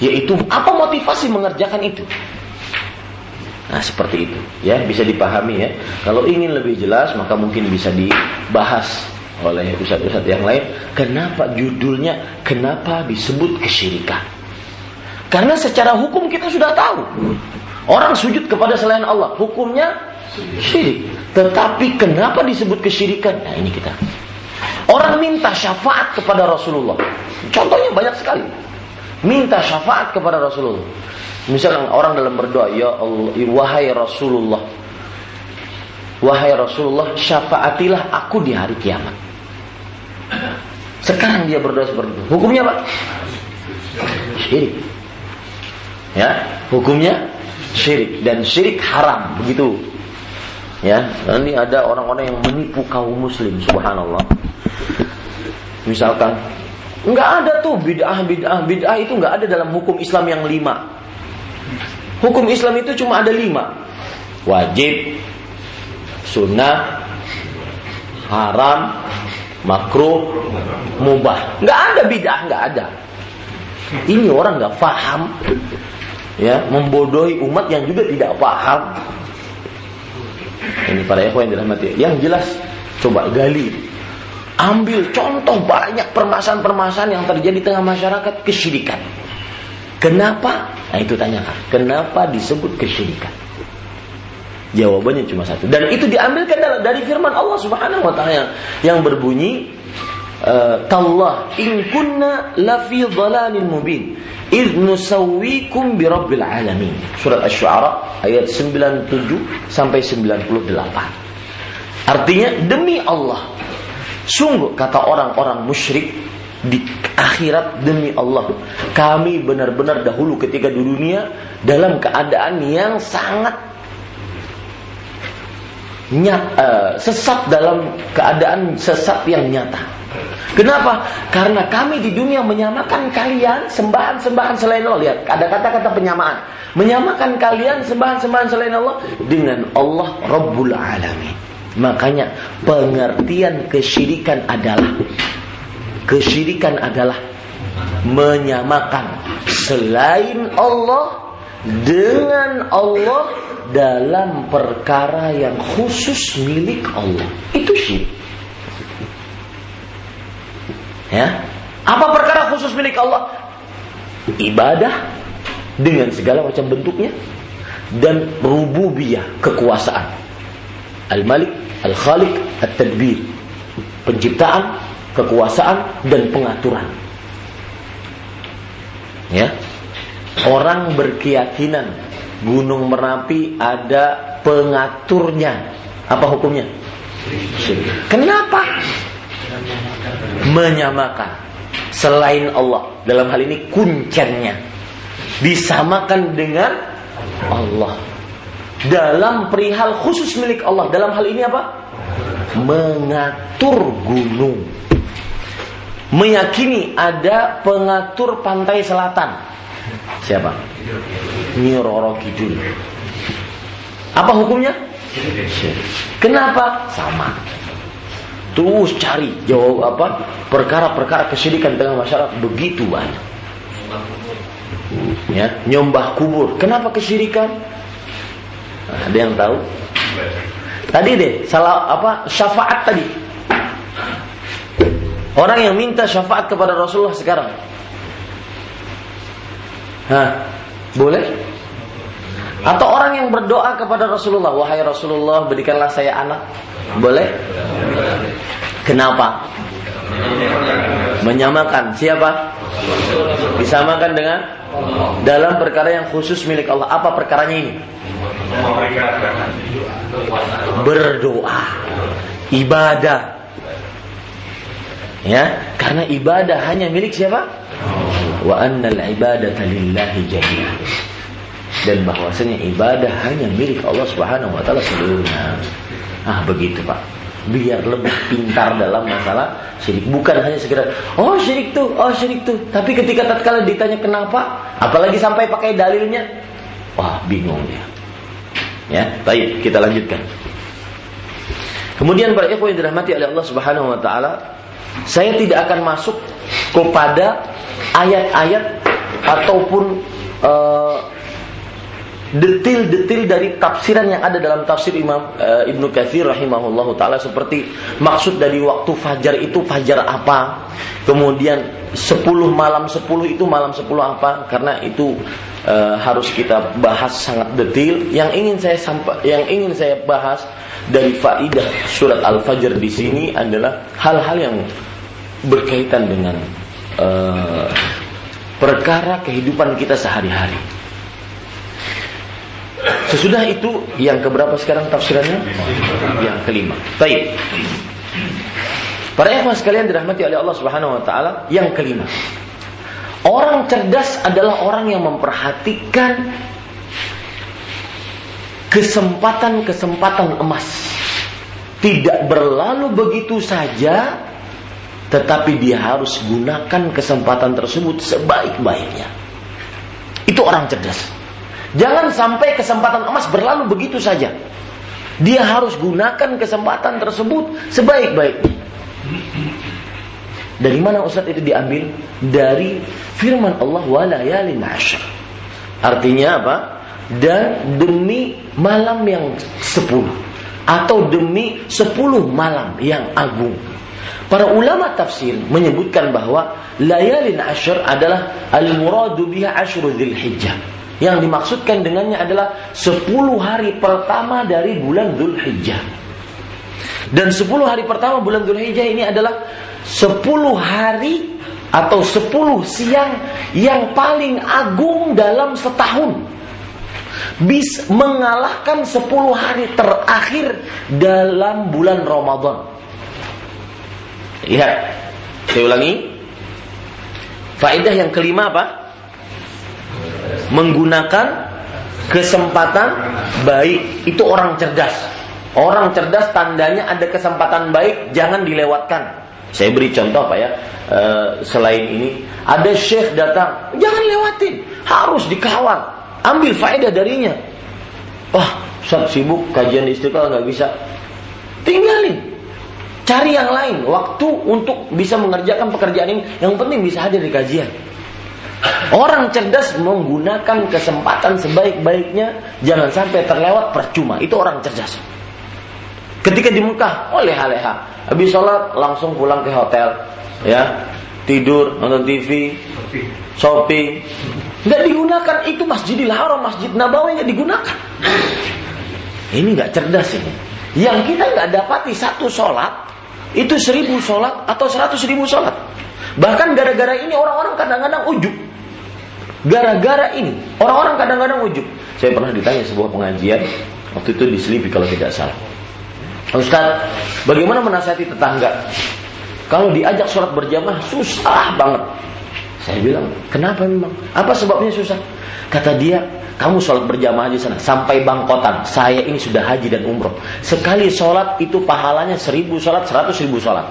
Yaitu apa motivasi mengerjakan itu? Nah, seperti itu. Ya, bisa dipahami ya. Kalau ingin lebih jelas, maka mungkin bisa dibahas oleh ustadz-ustadz yang lain. Kenapa judulnya kenapa disebut kesyirikan? Karena secara hukum kita sudah tahu Orang sujud kepada selain Allah, hukumnya syirik. Tetapi kenapa disebut kesyirikan? Nah, ini kita. Orang minta syafaat kepada Rasulullah. Contohnya banyak sekali. Minta syafaat kepada Rasulullah. Misalnya orang dalam berdoa, ya Allah, wahai Rasulullah. Wahai Rasulullah, syafaatilah aku di hari kiamat. Sekarang dia berdoa seperti itu. Hukumnya apa? Syirik. Ya, hukumnya syirik dan syirik haram begitu ya nanti ada orang-orang yang menipu kaum muslim subhanallah misalkan nggak ada tuh bid'ah bid'ah bid'ah itu nggak ada dalam hukum Islam yang lima hukum Islam itu cuma ada lima. Wajib sunnah haram makruh mubah. Nggak ada bid'ah nggak ada. Ini orang nggak paham ya membodohi umat yang juga tidak paham ini para ikhwan yang dirahmati. Yang jelas coba gali. Ambil contoh banyak permasalahan-permasalahan yang terjadi di tengah masyarakat kesyirikan Kenapa? Nah itu tanyakan. Kenapa disebut kesyirikan? Jawabannya cuma satu. Dan itu diambilkan dari firman Allah Subhanahu wa taala yang, berbunyi e, Tallah in kunna lafi dhalalin mubin id nusawwikum bi rabbil alamin. Surat Asy-Syu'ara ayat 97 sampai 98. Artinya demi Allah sungguh kata orang-orang musyrik di akhirat demi Allah kami benar-benar dahulu ketika di dunia dalam keadaan yang sangat nyat, uh, sesat dalam keadaan sesat yang nyata Kenapa? Karena kami di dunia menyamakan kalian sembahan-sembahan selain Allah. Lihat, ada kata-kata penyamaan. Menyamakan kalian sembahan-sembahan selain Allah dengan Allah Rabbul Alamin. Makanya pengertian kesyirikan adalah kesyirikan adalah menyamakan selain Allah dengan Allah dalam perkara yang khusus milik Allah. Itu syirik. Ya. Apa perkara khusus milik Allah? Ibadah dengan segala macam bentuknya dan rububiyah, kekuasaan. Al-Malik, Al-Khaliq, At-Tadbir. Penciptaan, kekuasaan dan pengaturan. Ya. Orang berkeyakinan Gunung Merapi ada pengaturnya. Apa hukumnya? Kenapa? menyamakan selain Allah dalam hal ini kuncennya disamakan dengan Allah dalam perihal khusus milik Allah dalam hal ini apa mengatur gunung meyakini ada pengatur pantai selatan siapa Nyiroro Kidul apa hukumnya kenapa sama Terus cari jawab apa perkara-perkara kesyirikan tengah masyarakat begitu banyak. Ya, nyembah kubur. Kenapa kesyirikan? Nah, ada yang tahu? Tadi deh, salah apa syafaat tadi. Orang yang minta syafaat kepada Rasulullah sekarang. Hah, boleh? Atau orang yang berdoa kepada Rasulullah, wahai Rasulullah, berikanlah saya anak. Boleh? Kenapa? Menyamakan siapa? Disamakan dengan dalam perkara yang khusus milik Allah. Apa perkaranya ini? Berdoa, ibadah. Ya, karena ibadah hanya milik siapa? Wa annal ibadata lillahi jami'an. Dan bahwasanya ibadah hanya milik Allah Subhanahu wa taala seluruhnya. Ah, begitu, Pak. Biar lebih pintar dalam masalah syirik. Bukan hanya sekedar oh syirik tuh oh syirik tuh. Tapi ketika tatkala ditanya kenapa? Apalagi sampai pakai dalilnya. Wah bingung dia. Ya baik kita lanjutkan. Kemudian para ikhwan yang dirahmati oleh Allah Subhanahu wa taala saya tidak akan masuk kepada ayat-ayat ataupun uh, detil-detil dari tafsiran yang ada dalam tafsir Imam e, Ibnu Katsir rahimahullahu taala. Seperti maksud dari waktu fajar itu fajar apa? Kemudian 10 malam 10 itu malam 10 apa? Karena itu e, harus kita bahas sangat detil. Yang ingin saya sampai yang ingin saya bahas dari faidah surat Al-Fajr di sini adalah hal-hal yang berkaitan dengan e, perkara kehidupan kita sehari-hari Sesudah itu yang keberapa sekarang tafsirannya? Yang kelima. Baik. Para ikhwan sekalian dirahmati oleh Allah Subhanahu wa taala, yang kelima. Orang cerdas adalah orang yang memperhatikan kesempatan-kesempatan emas. Tidak berlalu begitu saja, tetapi dia harus gunakan kesempatan tersebut sebaik-baiknya. Itu orang cerdas. Jangan sampai kesempatan emas berlalu begitu saja. Dia harus gunakan kesempatan tersebut sebaik-baiknya. Dari mana Ustaz itu diambil? Dari firman Allah walayalin asyar. Artinya apa? Dan demi malam yang sepuluh. Atau demi sepuluh malam yang agung. Para ulama tafsir menyebutkan bahwa layalin asyar adalah al-muradu biha asyru hijjah yang dimaksudkan dengannya adalah 10 hari pertama dari bulan Dhul Hijjah. Dan 10 hari pertama bulan Dhul Hijjah ini adalah 10 hari atau 10 siang yang paling agung dalam setahun. Bis mengalahkan 10 hari terakhir dalam bulan Ramadan. Lihat, saya ulangi. Faedah yang kelima apa? menggunakan kesempatan baik itu orang cerdas. Orang cerdas tandanya ada kesempatan baik jangan dilewatkan. Saya beri contoh Pak ya. E, selain ini ada syekh datang, jangan lewatin, harus dikawal, ambil faedah darinya. Wah, Ustaz sibuk kajian istiqlal nggak bisa. Tinggalin. Cari yang lain, waktu untuk bisa mengerjakan pekerjaan ini. Yang penting bisa hadir di kajian. Orang cerdas menggunakan kesempatan sebaik-baiknya, jangan sampai terlewat percuma. Itu orang cerdas. Ketika di Mekah, oh leha-leha. Habis sholat langsung pulang ke hotel, ya tidur nonton TV, shopping. Nggak digunakan itu Masjidil Haram, Masjid Nabawi nggak digunakan. Ini nggak cerdas ini. Yang kita nggak dapati satu sholat itu seribu sholat atau seratus ribu sholat. Bahkan gara-gara ini orang-orang kadang-kadang ujuk. Gara-gara ini orang-orang kadang-kadang ujuk. Saya pernah ditanya sebuah pengajian waktu itu di Selipi kalau tidak salah. Ustaz, bagaimana menasihati tetangga? Kalau diajak sholat berjamaah susah banget. Saya bilang, kenapa memang? Apa sebabnya susah? Kata dia, kamu sholat berjamaah di sana sampai bangkotan. Saya ini sudah haji dan umroh. Sekali sholat itu pahalanya seribu sholat, seratus ribu sholat.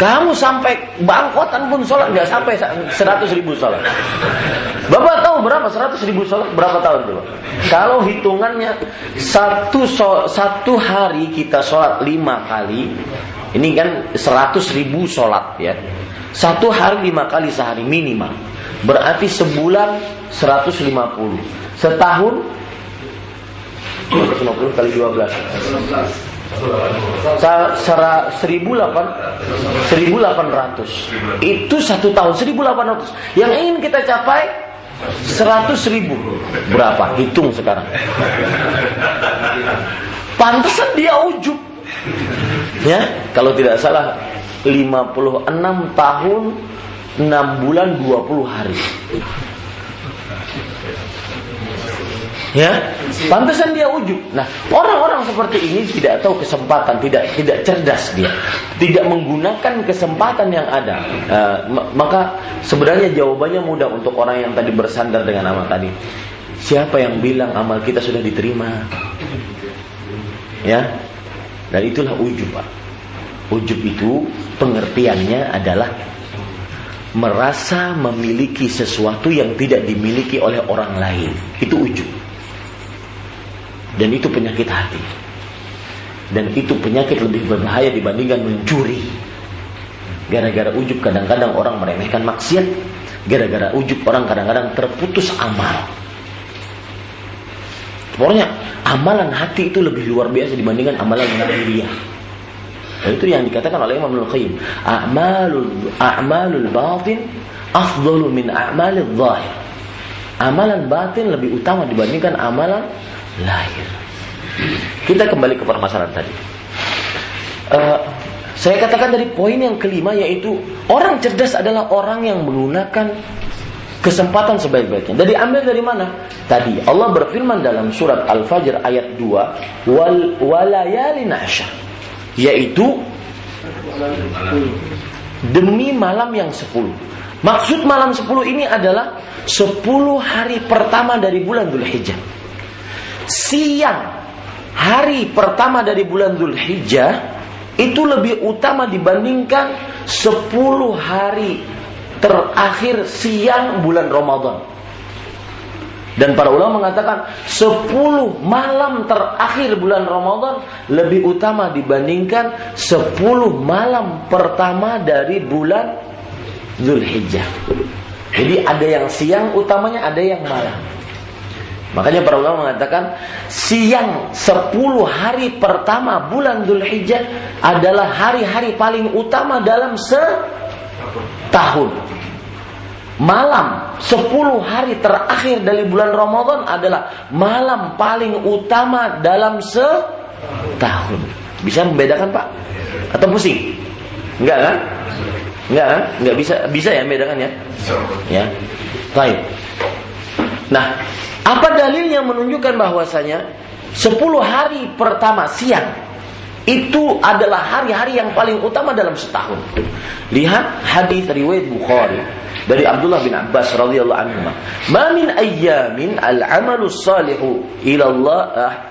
Kamu sampai bangkotan pun sholat nggak sampai seratus ribu sholat. Bapak tahu berapa seratus ribu sholat berapa tahun itu? Kalau hitungannya satu satu hari kita sholat lima kali, ini kan seratus ribu sholat ya. Satu hari lima kali sehari minimal. Berarti sebulan seratus lima puluh. Setahun 150 kali 12 Sera 1800 itu satu tahun 1800 yang ingin kita capai 100 ribu. Berapa? Hitung sekarang. Pantesan dia ujub ya kalau tidak salah 56 tahun 6 bulan 20 hari Ya, pantesan dia ujub. Nah, orang-orang seperti ini tidak tahu kesempatan, tidak tidak cerdas dia, tidak menggunakan kesempatan yang ada. Uh, maka sebenarnya jawabannya mudah untuk orang yang tadi bersandar dengan amal tadi. Siapa yang bilang amal kita sudah diterima? Ya, dan itulah ujub, Pak. Ujub itu pengertiannya adalah merasa memiliki sesuatu yang tidak dimiliki oleh orang lain. Itu ujub. Dan itu penyakit hati. Dan itu penyakit lebih berbahaya dibandingkan mencuri. Gara-gara ujub kadang-kadang orang meremehkan maksiat. Gara-gara ujub orang kadang-kadang terputus amal. Pokoknya amalan hati itu lebih luar biasa dibandingkan amalan lahiriah. Itu yang dikatakan oleh Imam Al-Qayyim. A'malul a'malul batin afdalu min a'malil zahir. Amalan batin lebih utama dibandingkan amalan lahir. Kita kembali ke permasalahan tadi. Uh, saya katakan dari poin yang kelima yaitu orang cerdas adalah orang yang menggunakan kesempatan sebaik-baiknya. Jadi ambil dari mana? Tadi Allah berfirman dalam surat Al-Fajr ayat 2, wal walayalin asyar. Yaitu demi malam yang 10. Maksud malam 10 ini adalah 10 hari pertama dari bulan Dzulhijjah siang hari pertama dari bulan Hijjah itu lebih utama dibandingkan 10 hari terakhir siang bulan Ramadan. Dan para ulama mengatakan 10 malam terakhir bulan Ramadan lebih utama dibandingkan 10 malam pertama dari bulan Zulhijjah. Jadi ada yang siang utamanya, ada yang malam. Makanya para ulama mengatakan siang 10 hari pertama bulan Dhul Hijjah adalah hari-hari paling utama dalam setahun. Malam 10 hari terakhir dari bulan Ramadan adalah malam paling utama dalam setahun. Bisa membedakan Pak? Atau pusing? Enggak kan? Enggak kan? Enggak bisa bisa ya membedakan ya? Ya. Baik. Nah, apa dalilnya menunjukkan bahwasanya 10 hari pertama siang itu adalah hari-hari yang paling utama dalam setahun. Lihat hadis riwayat Bukhari dari Abdullah bin Abbas radhiyallahu anhu. "Ma min ayyamin al-'amalu salihu ila Allah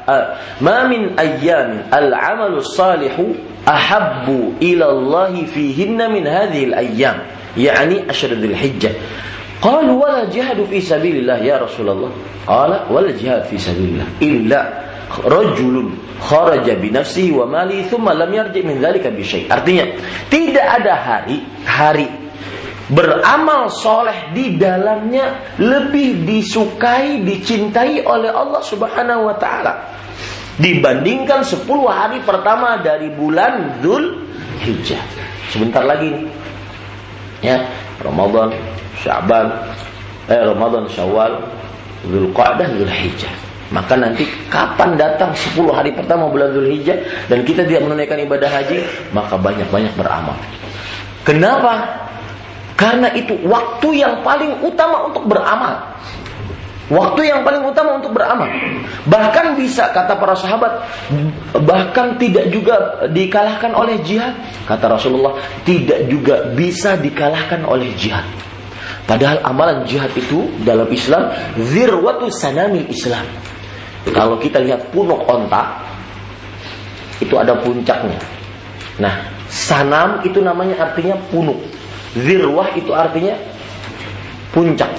uh, ma min ayyamin al-'amalu salihu ahabbu ila Allah fihinna min hadhihi al-ayyam." Yani ashr dzulhijjah. Qalu wala jihadu fi sabilillah ya Rasulullah. Qala wala jihad fi sabilillah illa rajulun kharaja bi nafsihi wa mali thumma lam yarji min dzalika. Artinya, tidak ada hari hari beramal soleh di dalamnya lebih disukai, dicintai oleh Allah Subhanahu wa taala dibandingkan 10 hari pertama dari bulan Dzul Hijjah. Sebentar lagi nih. Ya, Ramadan, Syaban, eh Ramadan, Syawal, Zulqa'dah, Zulhijjah. Maka nanti kapan datang 10 hari pertama bulan Zulhijjah dan kita tidak menunaikan ibadah haji, maka banyak-banyak beramal. Kenapa? Karena itu waktu yang paling utama untuk beramal. Waktu yang paling utama untuk beramal. Bahkan bisa kata para sahabat, bahkan tidak juga dikalahkan oleh jihad. Kata Rasulullah, tidak juga bisa dikalahkan oleh jihad. Padahal amalan jihad itu dalam Islam zirwatu sanamil Islam. Kalau kita lihat punuk onta itu ada puncaknya. Nah, sanam itu namanya artinya punuk. Zirwah itu artinya puncak.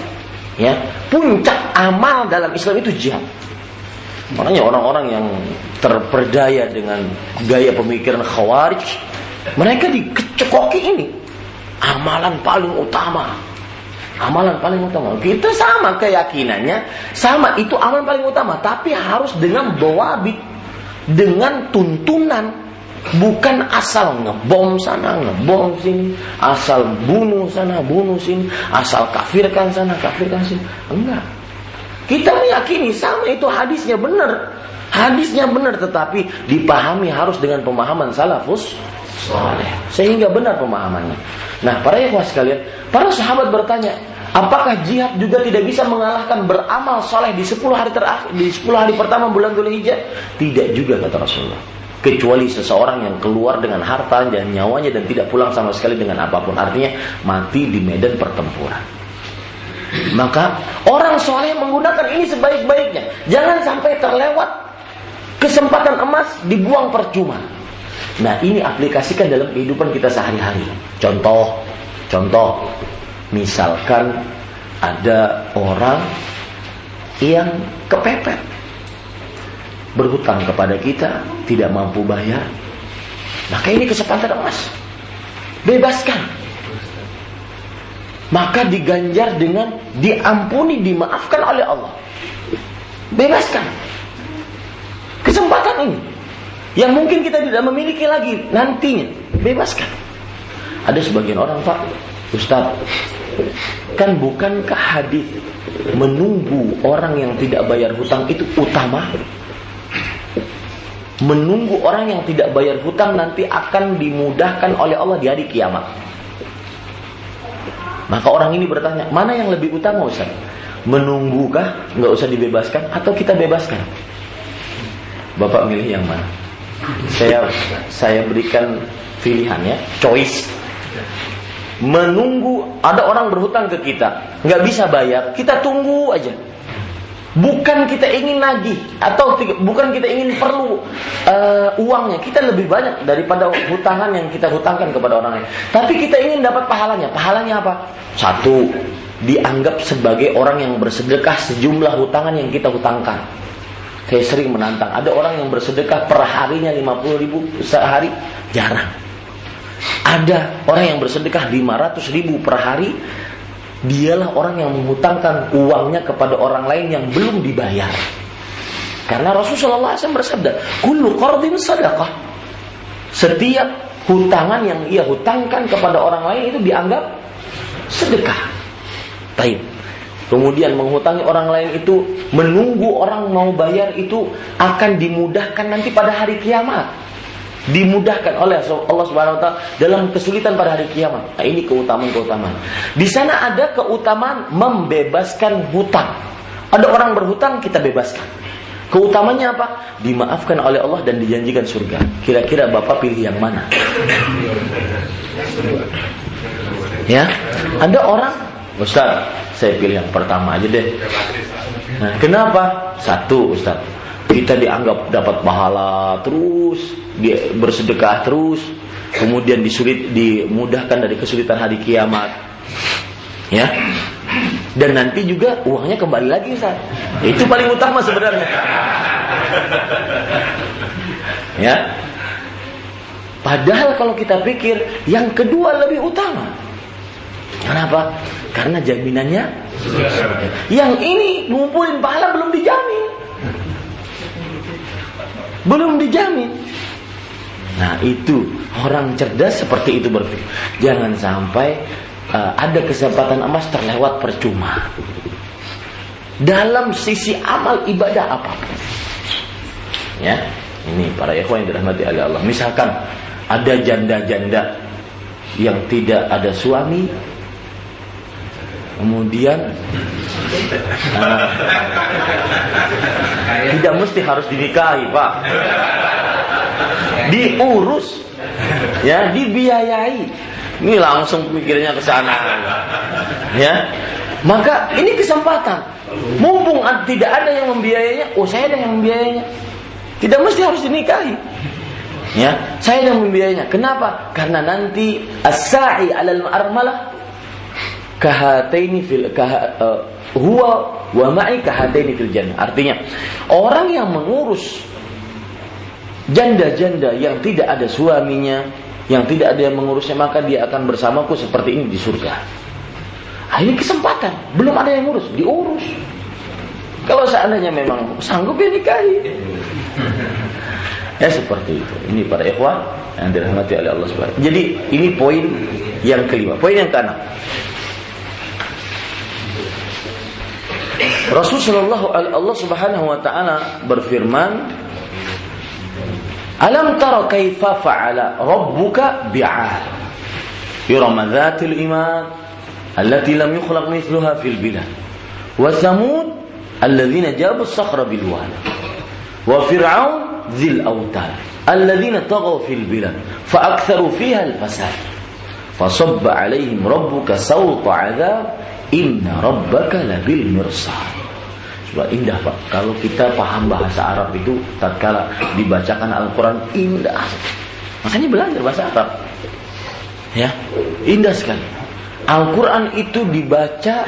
Ya, puncak amal dalam Islam itu jihad. Makanya orang-orang yang terperdaya dengan gaya pemikiran khawarij, mereka dikecokoki ini. Amalan paling utama, Amalan paling utama. Kita sama keyakinannya, sama itu amalan paling utama, tapi harus dengan doabit. dengan tuntunan bukan asal ngebom sana ngebom sini. Asal bunuh sana bunuh sini. Asal kafirkan sana kafirkan sini. Enggak. Kita meyakini sama itu hadisnya benar. Hadisnya benar tetapi dipahami harus dengan pemahaman salafus soleh sehingga benar pemahamannya. Nah para ikhwah sekalian para sahabat bertanya Apakah jihad juga tidak bisa mengalahkan beramal soleh di 10 hari terakhir di 10 hari pertama bulan Dzulhijjah? Tidak juga kata Rasulullah. Kecuali seseorang yang keluar dengan harta dan nyawanya dan tidak pulang sama sekali dengan apa pun. Artinya mati di medan pertempuran. Maka orang soleh menggunakan ini sebaik-baiknya. Jangan sampai terlewat kesempatan emas dibuang percuma. Nah ini aplikasikan dalam kehidupan kita sehari-hari. Contoh, contoh Misalkan ada orang yang kepepet berhutang kepada kita, tidak mampu bayar, maka ini kesempatan emas. Bebaskan. Maka diganjar dengan diampuni, dimaafkan oleh Allah. Bebaskan. Kesempatan ini yang mungkin kita tidak memiliki lagi nantinya, bebaskan. Ada sebagian orang, Pak, Ustaz, kan bukankah hadis menunggu orang yang tidak bayar hutang itu utama? Menunggu orang yang tidak bayar hutang nanti akan dimudahkan oleh Allah di hari kiamat. Maka orang ini bertanya, mana yang lebih utama Ustaz? Menunggukah nggak usah dibebaskan atau kita bebaskan? Bapak milih yang mana? Saya saya berikan pilihan ya, choice menunggu ada orang berhutang ke kita nggak bisa bayar kita tunggu aja bukan kita ingin nagih atau bukan kita ingin perlu uh, uangnya. Kita lebih banyak daripada hutangan yang kita hutangkan kepada orang lain. Tapi kita ingin dapat pahalanya. Pahalanya apa? Satu dianggap sebagai orang yang bersedekah sejumlah hutangan yang kita hutangkan. Saya sering menantang ada orang yang bersedekah per harinya 50 ribu sehari? Jarang. Ada orang yang bersedekah 500 ribu per hari, dialah orang yang menghutangkan uangnya kepada orang lain yang belum dibayar. Karena Rasulullah SAW bersabda, Kullu qardin sadaqah. Setiap hutangan yang ia hutangkan kepada orang lain itu dianggap sedekah. Baik. Kemudian menghutangi orang lain itu menunggu orang mau bayar itu akan dimudahkan nanti pada hari kiamat dimudahkan oleh Allah Subhanahu wa taala dalam kesulitan pada hari kiamat. Nah, ini keutamaan-keutamaan. Di sana ada keutamaan membebaskan hutang. Ada orang berhutang kita bebaskan. Keutamanya apa? Dimaafkan oleh Allah dan dijanjikan surga. Kira-kira Bapak pilih yang mana? Ya, ada orang, Ustaz, saya pilih yang pertama aja deh. Nah, kenapa? Satu, Ustaz kita dianggap dapat pahala terus, bersedekah terus, kemudian disulit dimudahkan dari kesulitan hari kiamat. Ya. Dan nanti juga uangnya kembali lagi Ustaz. Itu paling utama sebenarnya. ya. Padahal kalau kita pikir yang kedua lebih utama. Kenapa? Karena jaminannya yang ini ngumpulin pahala belum dijamin belum dijamin. Nah itu orang cerdas seperti itu berpikir. Jangan sampai uh, ada kesempatan emas terlewat percuma. Dalam sisi amal ibadah apa pun. Ya, ini para ikhwan yang dirahmati oleh Allah. Misalkan ada janda-janda yang tidak ada suami, kemudian uh, tidak mesti harus dinikahi, Pak. Diurus, ya, dibiayai. Ini langsung pikirnya ke sana. Ya. Maka ini kesempatan. Mumpung tidak ada yang membiayainya, oh saya ada yang membiayainya. Tidak mesti harus dinikahi. Ya, saya yang membiayainya. Kenapa? Karena nanti as-sa'i 'alal armalah kahataini fil kah, uh, huwa wa ma'i kahataini fil jannah. Artinya, orang yang mengurus janda-janda yang tidak ada suaminya, yang tidak ada yang mengurusnya, maka dia akan bersamaku seperti ini di surga. Nah, ini kesempatan, belum ada yang ngurus, diurus. Kalau seandainya memang sanggup ya nikahi. Ya seperti itu. Ini para ikhwan yang dirahmati oleh Allah Subhanahu Jadi ini poin yang kelima. Poin yang keenam. Rasul sallallahu Allah Subhanahu wa taala berfirman Alam tara kaifa fa'ala rabbuka bi'ad? Yurama dhatil Allati lam yukhlaq mithluha fil bilad. Wa thamud Alladzina jabu sakhra bil wad Wa fir'aun dhil awtar Alladzina tagaw fil bilad Fa'aktharu fiha al fasad Fasabba alaihim rabbuka sawta adab Inna rabbaka labil mirsad. Coba indah Pak. Kalau kita paham bahasa Arab itu tatkala dibacakan Al-Qur'an indah. Makanya belajar bahasa Arab. Ya, indah sekali. Al-Qur'an itu dibaca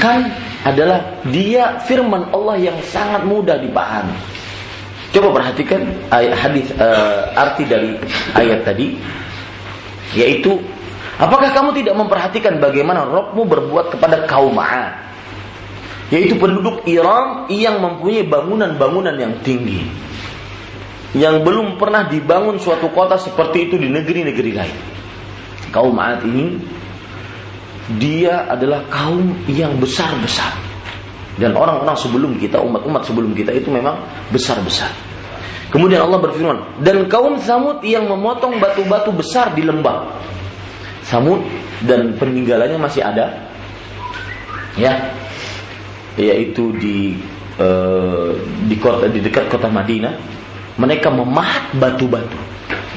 kan adalah dia firman Allah yang sangat mudah dipahami. Coba perhatikan ayat hadis uh, arti dari ayat tadi yaitu Apakah kamu tidak memperhatikan bagaimana Robmu berbuat kepada kaum Ma'ad? Yaitu penduduk Iran yang mempunyai bangunan-bangunan yang tinggi. Yang belum pernah dibangun suatu kota seperti itu di negeri-negeri lain. Kaum Ma'ad ini, dia adalah kaum yang besar-besar. Dan orang-orang sebelum kita, umat-umat sebelum kita itu memang besar-besar. Kemudian Allah berfirman, dan kaum Samud yang memotong batu-batu besar di lembah. Samud dan peninggalannya masih ada. Ya. Yaitu di uh, di kota di dekat kota Madinah. Mereka memahat batu-batu.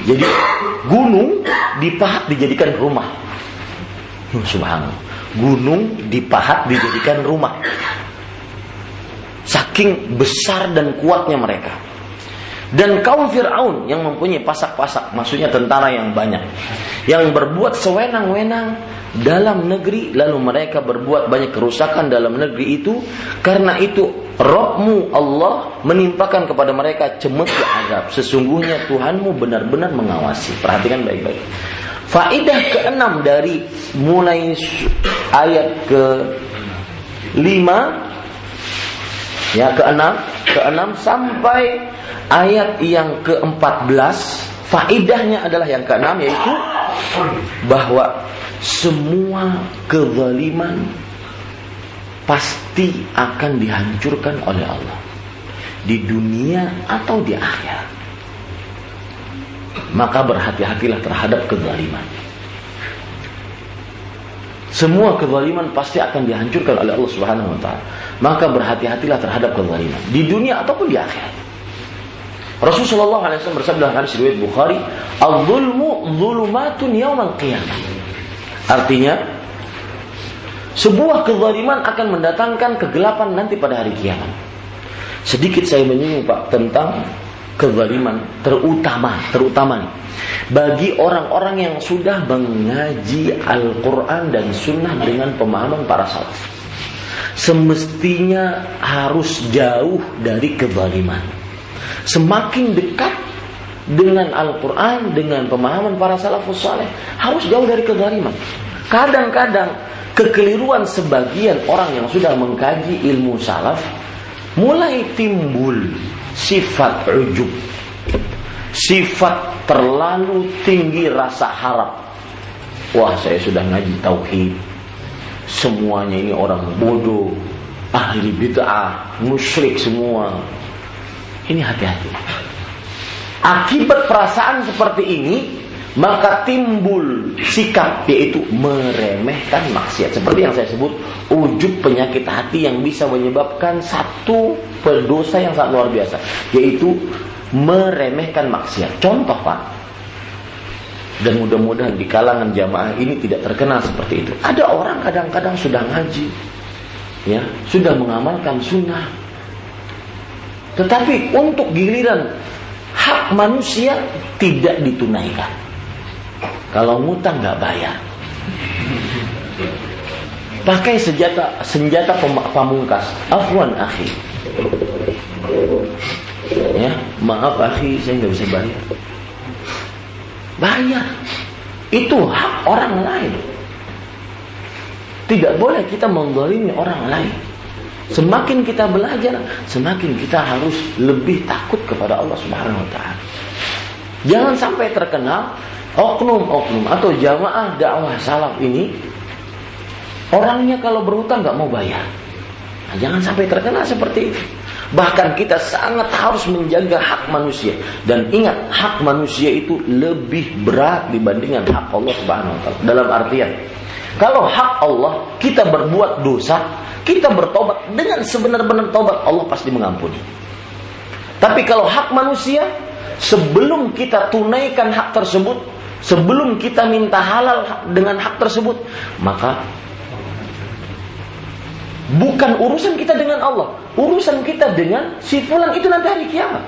Jadi gunung dipahat dijadikan rumah. Subhanallah. Gunung dipahat dijadikan rumah. Saking besar dan kuatnya mereka dan kaum Fir'aun yang mempunyai pasak-pasak, maksudnya tentara yang banyak, yang berbuat sewenang-wenang dalam negeri, lalu mereka berbuat banyak kerusakan dalam negeri itu, karena itu Robmu Allah menimpakan kepada mereka cemeti azab. Sesungguhnya Tuhanmu benar-benar mengawasi. Perhatikan baik-baik. Faidah keenam dari mulai ayat ke lima ya keenam keenam sampai ayat yang ke-14 faidahnya adalah yang keenam yaitu bahwa semua kezaliman pasti akan dihancurkan oleh Allah di dunia atau di akhirat. Maka berhati-hatilah terhadap kezaliman. Semua kezaliman pasti akan dihancurkan oleh Allah Subhanahu wa taala. Maka berhati-hatilah terhadap kezaliman di dunia ataupun di akhirat. Rasulullah SAW bersabda dalam hadis riwayat Bukhari, "Al-zulmu zulumatun yaumal qiyamah." Artinya, sebuah kezaliman akan mendatangkan kegelapan nanti pada hari kiamat. Sedikit saya menyinggung Pak tentang kezaliman terutama, terutama nih bagi orang-orang yang sudah mengaji Al-Quran dan Sunnah dengan pemahaman para salaf. Semestinya harus jauh dari kezaliman semakin dekat dengan Al-Quran, dengan pemahaman para salafus saleh, harus jauh dari kezaliman. Kadang-kadang kekeliruan sebagian orang yang sudah mengkaji ilmu salaf mulai timbul sifat ujub. Sifat terlalu tinggi rasa harap. Wah, saya sudah ngaji tauhid. Semuanya ini orang bodoh, ahli bid'ah, musyrik semua ini hati-hati. Akibat perasaan seperti ini, maka timbul sikap yaitu meremehkan maksiat. Seperti yang saya sebut, ujub penyakit hati yang bisa menyebabkan satu berdosa yang sangat luar biasa, yaitu meremehkan maksiat. Contoh Pak, dan mudah-mudahan di kalangan jamaah ini tidak terkenal seperti itu. Ada orang kadang-kadang sudah ngaji, ya, sudah mengamalkan sunnah, tetapi untuk giliran hak manusia tidak ditunaikan. Kalau ngutang nggak bayar. Pakai senjata senjata pamungkas. Afwan akhi. Ya, maaf akhi, saya nggak bisa bayar. Bayar. Itu hak orang lain. Tidak boleh kita menggolimi orang lain. Semakin kita belajar, semakin kita harus lebih takut kepada Allah Subhanahu wa taala. Jangan sampai terkenal oknum-oknum atau jamaah dakwah salaf ini orangnya kalau berhutang nggak mau bayar. Nah, jangan sampai terkenal seperti itu. Bahkan kita sangat harus menjaga hak manusia dan ingat hak manusia itu lebih berat dibandingkan hak Allah Subhanahu wa taala. Dalam artian kalau hak Allah kita berbuat dosa, kita bertobat dengan sebenar-benar tobat Allah pasti mengampuni. Tapi kalau hak manusia sebelum kita tunaikan hak tersebut, sebelum kita minta halal dengan hak tersebut, maka Bukan urusan kita dengan Allah, urusan kita dengan si fulan itu nanti hari kiamat.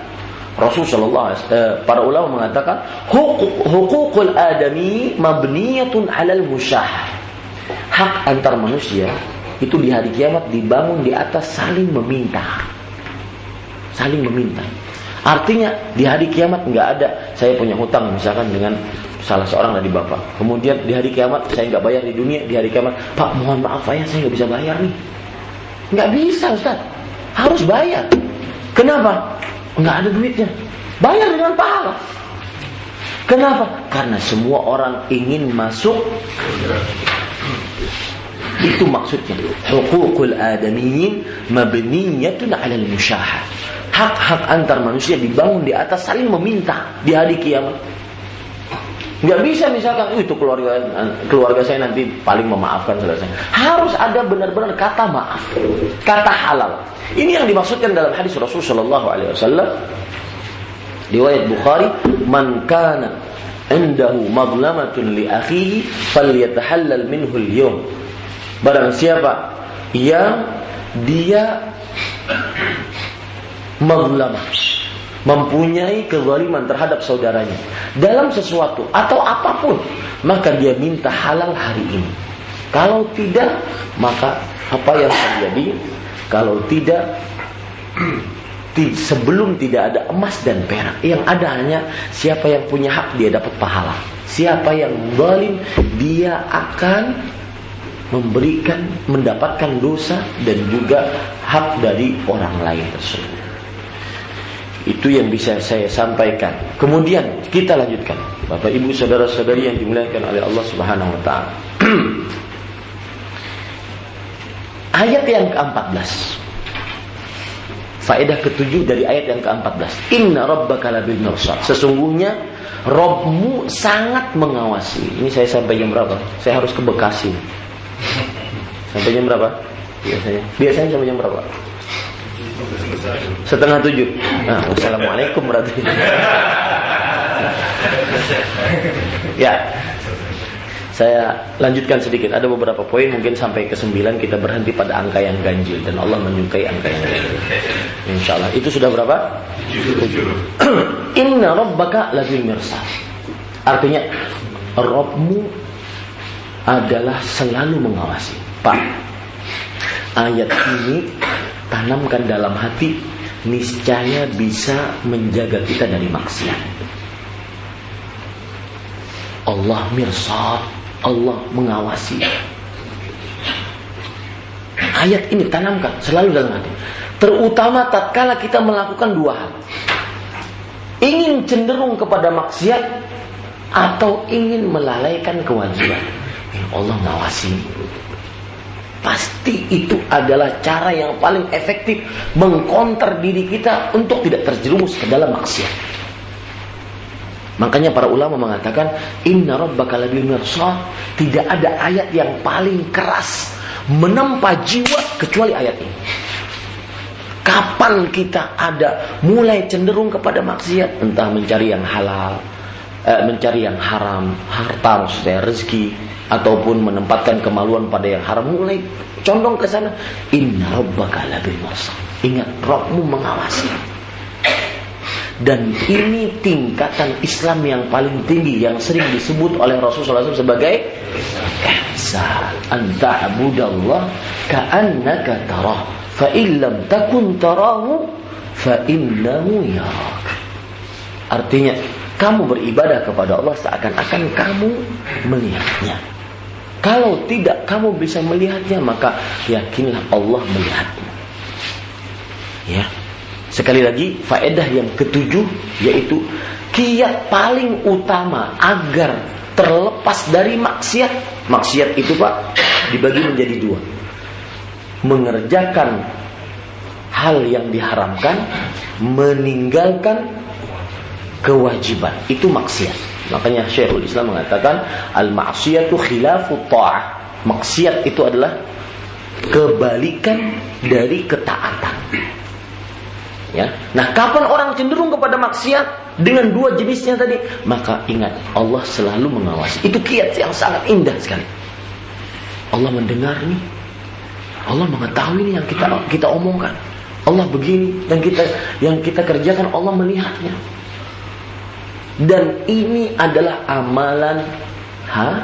Rasulullah eh, para ulama mengatakan hukuk hukukul adami mabniyatun alal musyah. Hak antar manusia itu di hari kiamat dibangun di atas saling meminta. Saling meminta. Artinya di hari kiamat nggak ada saya punya hutang misalkan dengan salah seorang dari bapak. Kemudian di hari kiamat saya nggak bayar di dunia, di hari kiamat Pak mohon maaf ya saya nggak bisa bayar nih. Nggak bisa Ustaz. Harus bayar. Kenapa? Nggak ada duitnya. Bayar dengan pahala. Kenapa? Karena semua orang ingin masuk itu maksudnya. Hukukul adamiyin mabniyatun 'alal musyahah. Hak-hak antar manusia dibangun di atas saling meminta di hari kiamat. Nggak bisa misalkan itu keluarga keluarga saya nanti paling memaafkan saudara. Harus ada benar-benar kata maaf, kata halal. Ini yang dimaksudkan dalam hadis Rasulullah Shallallahu Alaihi Wasallam. Riwayat Bukhari, man kana indahu madlamatun li akhihi falyatahallal minhu al-yawm. Barang siapa yang dia madlamah mempunyai kezaliman terhadap saudaranya dalam sesuatu atau apa pun, maka dia minta halal hari ini. Kalau tidak, maka apa yang terjadi? Kalau tidak, sebelum tidak ada emas dan perak, yang ada hanya siapa yang punya hak dia dapat pahala. Siapa yang zalim dia akan memberikan mendapatkan dosa dan juga hak dari orang lain tersebut. Itu yang bisa saya sampaikan. Kemudian kita lanjutkan. Bapak Ibu saudara-saudari yang dimuliakan oleh Allah Subhanahu wa taala. ayat yang ke-14. Faedah ketujuh dari ayat yang ke-14. Inna rabbaka labil mirsad. Sesungguhnya Robmu sangat mengawasi. Ini saya sampai jam berapa? Saya harus ke Bekasi. Sampai jam berapa? Biasanya. Biasanya sampai jam berapa? Setengah tujuh. Nah, Assalamualaikum berarti. ya. Saya lanjutkan sedikit. Ada beberapa poin mungkin sampai ke sembilan kita berhenti pada angka yang ganjil dan Allah menyukai angka yang ganjil. Insya Allah. Itu sudah berapa? Inna rabbaka lazim mirsad. Artinya Robmu adalah selalu mengawasi. Pak, ayat ini tanamkan dalam hati niscaya bisa menjaga kita dari maksiat. Allah mirsad, Allah mengawasi. Ayat ini tanamkan selalu dalam hati. Terutama tatkala kita melakukan dua hal. Ingin cenderung kepada maksiat atau ingin melalaikan kewajiban. Allah mengawasi. Pasti itu adalah cara yang paling efektif mengkonter diri kita untuk tidak terjerumus ke dalam maksiat. Makanya para ulama mengatakan inna rabbaka labil mirsad, tidak ada ayat yang paling keras menempa jiwa kecuali ayat ini. Kapan kita ada mulai cenderung kepada maksiat, entah mencari yang halal, eh, mencari yang haram, harta maksudnya rezeki, ataupun menempatkan kemaluan pada yang haram. Mulai condong ke sana. Inna rabbaka labil ingat Rabbmu mengawasi dan ini tingkatan Islam yang paling tinggi yang sering disebut oleh Rasulullah SAW sebagai ihsan anta abudallah ka'annaka tarah takun artinya kamu beribadah kepada Allah seakan-akan kamu melihatnya kalau tidak kamu bisa melihatnya maka yakinlah Allah melihatmu. Ya. Sekali lagi faedah yang ketujuh yaitu kiat paling utama agar terlepas dari maksiat. Maksiat itu Pak dibagi menjadi dua. Mengerjakan hal yang diharamkan, meninggalkan kewajiban. Itu maksiat. Makanya Syekhul Islam mengatakan al-ma'siyatu khilafu ta'ah. Maksiat itu adalah kebalikan dari ketaatan. Ya. Nah, kapan orang cenderung kepada maksiat dengan dua jenisnya tadi? Maka ingat, Allah selalu mengawasi. Itu kiat yang sangat indah sekali. Allah mendengar nih. Allah mengetahui nih yang kita kita omongkan. Allah begini dan kita yang kita kerjakan Allah melihatnya. Dan ini adalah amalan ha,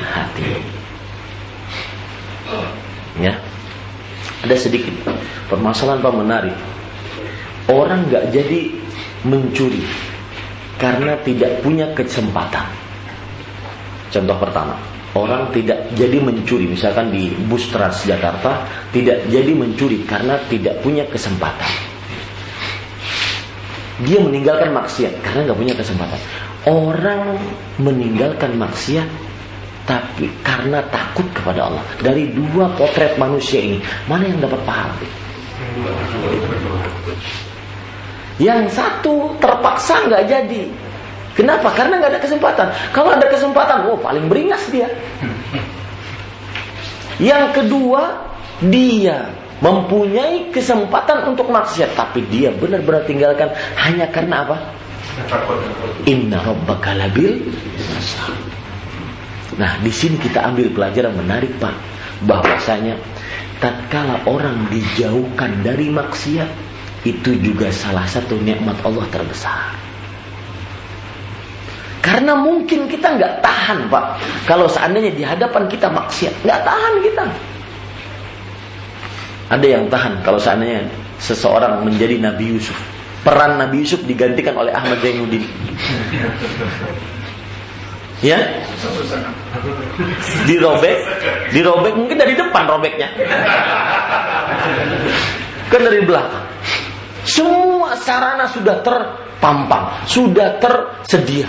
hati. Ya. Ada sedikit permasalahan Pak menarik Orang nggak jadi mencuri karena tidak punya kesempatan. Contoh pertama, orang tidak jadi mencuri, misalkan di bus Transjakarta tidak jadi mencuri karena tidak punya kesempatan. Dia meninggalkan maksiat karena nggak punya kesempatan. Orang meninggalkan maksiat tapi karena takut kepada Allah. Dari dua potret manusia ini, mana yang dapat pahala? Yang satu terpaksa nggak jadi. Kenapa? Karena nggak ada kesempatan. Kalau ada kesempatan, oh paling beringas dia. Yang kedua, dia mempunyai kesempatan untuk maksiat, tapi dia benar-benar tinggalkan hanya karena apa? Inna rabbaka Nah, di sini kita ambil pelajaran menarik, Pak, bahwasanya tatkala orang dijauhkan dari maksiat, itu juga salah satu nikmat Allah terbesar. Karena mungkin kita nggak tahan pak. Kalau seandainya di hadapan kita maksiat, nggak tahan kita. Ada yang tahan kalau seandainya seseorang menjadi Nabi Yusuf. Peran Nabi Yusuf digantikan oleh Ahmad Zainuddin. Ya, dirobek, dirobek mungkin dari depan robeknya, kan dari belakang. Semua sarana sudah terpampang, sudah tersedia.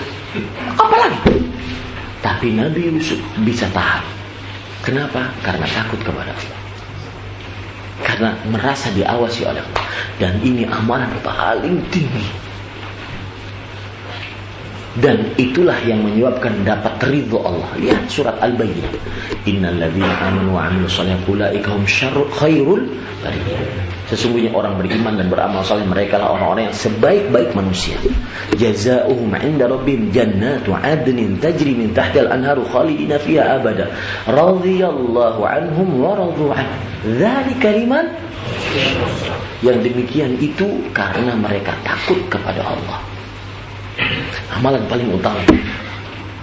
Apalagi? Tapi Nabi Yusuf bisa tahan. Kenapa? Karena takut kepada Allah. Karena merasa diawasi oleh Allah. Dan ini amalan paling tinggi dan itulah yang menyebabkan dapat ridho Allah. Lihat surat Al-Bayyinah. Innal ladzina amanu wa 'amilus shalihati ulaika hum khairul Sesungguhnya orang beriman dan beramal saleh mereka lah orang-orang yang sebaik-baik manusia. Jazaohum 'inda rabbihim jannatu 'adnin tajri min tahtiha al-anharu khalidina fiha abada. Radhiyallahu 'anhum wa radu 'an. Dzalika liman yang demikian itu karena mereka takut kepada Allah. Amalan paling utama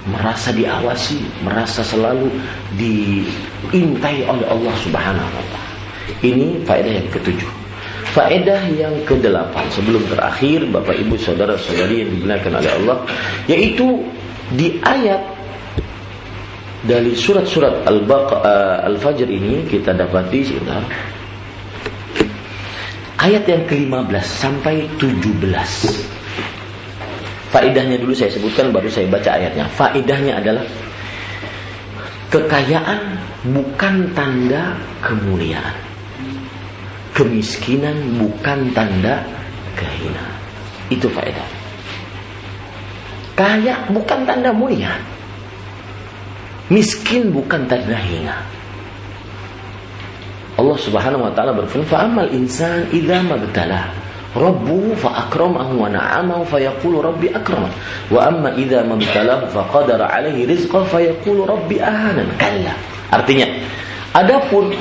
merasa diawasi, merasa selalu diintai oleh Allah Subhanahu wa taala. Ini faedah yang ketujuh. Faedah yang kedelapan sebelum terakhir Bapak Ibu saudara-saudari yang dimuliakan oleh Allah yaitu di ayat dari surat-surat eh, Al-Fajr ini kita dapati sebentar ayat yang ke-15 sampai 17 Faidahnya dulu saya sebutkan baru saya baca ayatnya. Faidahnya adalah kekayaan bukan tanda kemuliaan. Kemiskinan bukan tanda kehinaan. Itu faedah. Kaya bukan tanda mulia. Miskin bukan tanda hina. Allah Subhanahu wa taala berfirman, "Fa amal insan idza mabtalah rabbuhu fa akramahu wa na'amahu fa yaqulu rabbi akraman wa amma idza mabtalahu fa qadara alaihi rizqahu fa yaqulu rabbi ahanan. Kalla. Artinya adapun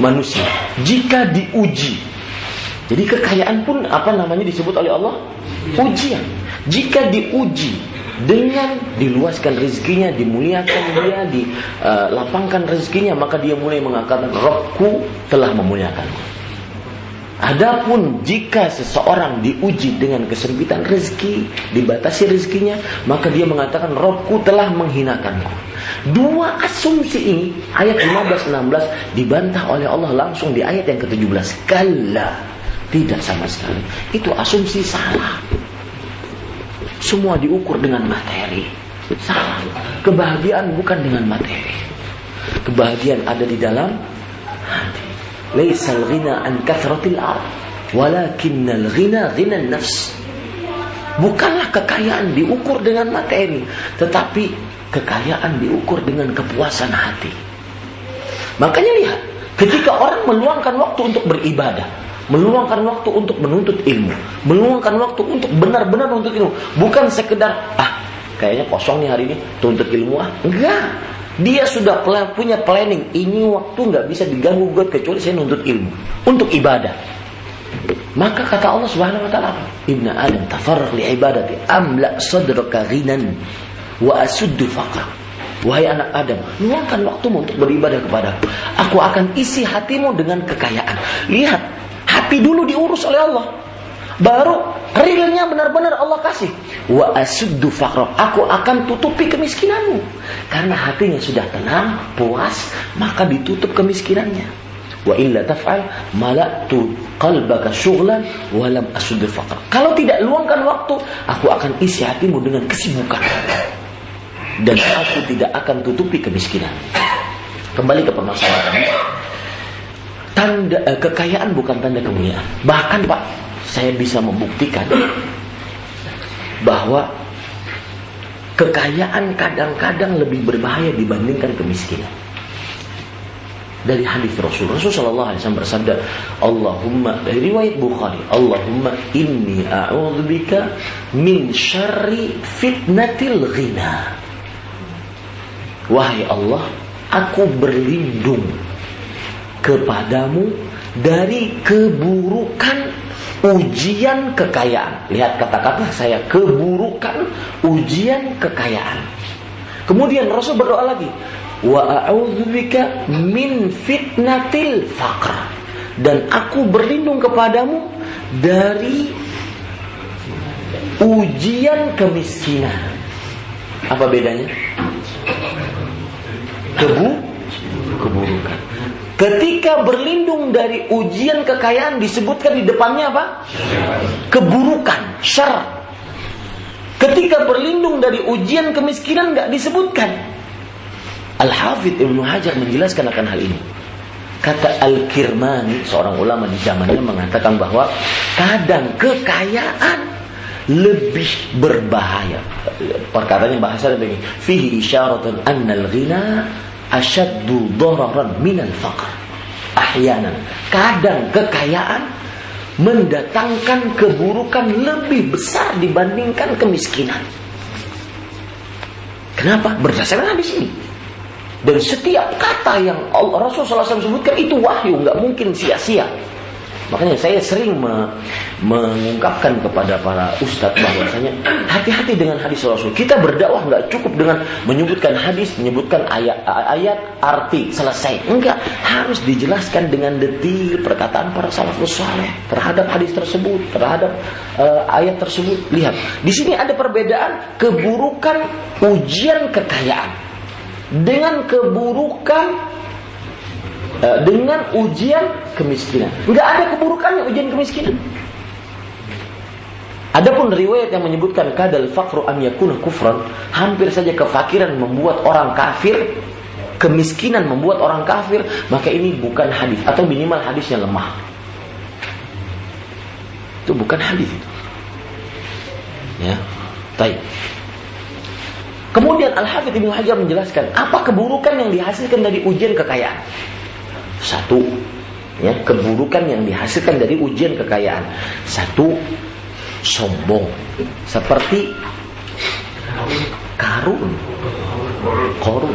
manusia jika diuji jadi kekayaan pun apa namanya disebut oleh Allah? Ujian. Jika diuji dengan diluaskan rezekinya, dimuliakan dia, dilapangkan rezekinya, maka dia mulai mengatakan, Robku telah memuliakanku. Adapun jika seseorang diuji dengan kesempitan rezeki, dibatasi rezekinya, maka dia mengatakan Robku telah menghinakanku. Dua asumsi ini, ayat 15-16 dibantah oleh Allah langsung di ayat yang ke-17. Kalla, tidak sama sekali. Itu asumsi salah. semua diukur dengan materi. Salah. Kebahagiaan bukan dengan materi. Kebahagiaan ada di dalam hati. Laisal ghina an kathratil ard, walakinnal ghina ghina nafs. Bukanlah kekayaan diukur dengan materi, tetapi kekayaan diukur dengan kepuasan hati. Makanya lihat, ketika orang meluangkan waktu untuk beribadah, meluangkan waktu untuk menuntut ilmu, meluangkan waktu untuk benar-benar menuntut ilmu, bukan sekedar ah kayaknya kosong nih hari ini tuntut ilmu ah, enggak. Dia sudah punya planning, ini waktu nggak bisa diganggu gugat kecuali saya nuntut ilmu untuk ibadah. Maka kata Allah Subhanahu wa taala, "Ibnu Adam tafarraq li ibadati amla sadraka ghinan wa asuddu faqra." Wahai anak Adam, luangkan waktumu untuk beribadah kepadaku. Aku akan isi hatimu dengan kekayaan. Lihat, hati dulu diurus oleh Allah. Baru realnya benar-benar Allah kasih. Wa asuddu faqra. Aku akan tutupi kemiskinanmu. Karena hatinya sudah tenang, puas, maka ditutup kemiskinannya. Wa illa taf'al malatu qalbaka syughlan wa lam asuddu faqra. Kalau tidak luangkan waktu, aku akan isi hatimu dengan kesibukan. Dan aku tidak akan tutupi kemiskinan. Kembali ke permasalahan. Tanda eh, kekayaan bukan tanda kemuliaan. Bahkan Pak, saya bisa membuktikan bahwa kekayaan kadang-kadang lebih berbahaya dibandingkan kemiskinan dari hadis Rasul. Rasul Shallallahu Alaihi Wasallam bersabda, Allahumma riwayat Bukhari, Allahumma inni a'udzubika min syarri fitnatil ghina. Wahai Allah, aku berlindung kepadamu dari keburukan ujian kekayaan. Lihat kata-kata saya, keburukan ujian kekayaan. Kemudian Rasul berdoa lagi, wa a'udzubika min fitnatil faqr dan aku berlindung kepadamu dari ujian kemiskinan apa bedanya kebu keburukan ketika berlindung dari ujian kekayaan disebutkan di depannya apa keburukan syar ketika berlindung dari ujian kemiskinan nggak disebutkan Al-Hafidh Ibnu Hajar menjelaskan akan hal ini. Kata Al-Kirmani, seorang ulama di zamannya mengatakan bahwa kadang kekayaan lebih berbahaya. Perkataannya bahasa begini, fihi isyaratun annal ghina asyaddu dhararan minal faqr. Ahyanan, kadang kekayaan mendatangkan keburukan lebih besar dibandingkan kemiskinan. Kenapa? Berdasarkan hadis ini. Dan setiap kata yang Allah Rasulullah SAW sebutkan itu wahyu, nggak mungkin sia-sia. Makanya saya sering me mengungkapkan kepada para ustadz bahwasanya hati-hati dengan hadis Rasul. Kita berdakwah nggak cukup dengan menyebutkan hadis, menyebutkan ayat, ayat arti selesai. Enggak, harus dijelaskan dengan detil perkataan para salafus saleh terhadap hadis tersebut, terhadap uh, ayat tersebut. Lihat, di sini ada perbedaan keburukan ujian kekayaan dengan keburukan dengan ujian kemiskinan. Enggak ada keburukannya ujian kemiskinan. Adapun riwayat yang menyebutkan kadal fakru an yakuna kufran, hampir saja kefakiran membuat orang kafir, kemiskinan membuat orang kafir, maka ini bukan hadis atau minimal hadis yang lemah. Itu bukan hadis itu. Ya. Baik. Kemudian Al-Hafidh Ibnu Hajar menjelaskan apa keburukan yang dihasilkan dari ujian kekayaan. Satu, ya keburukan yang dihasilkan dari ujian kekayaan. Satu, sombong. Seperti karun, korun,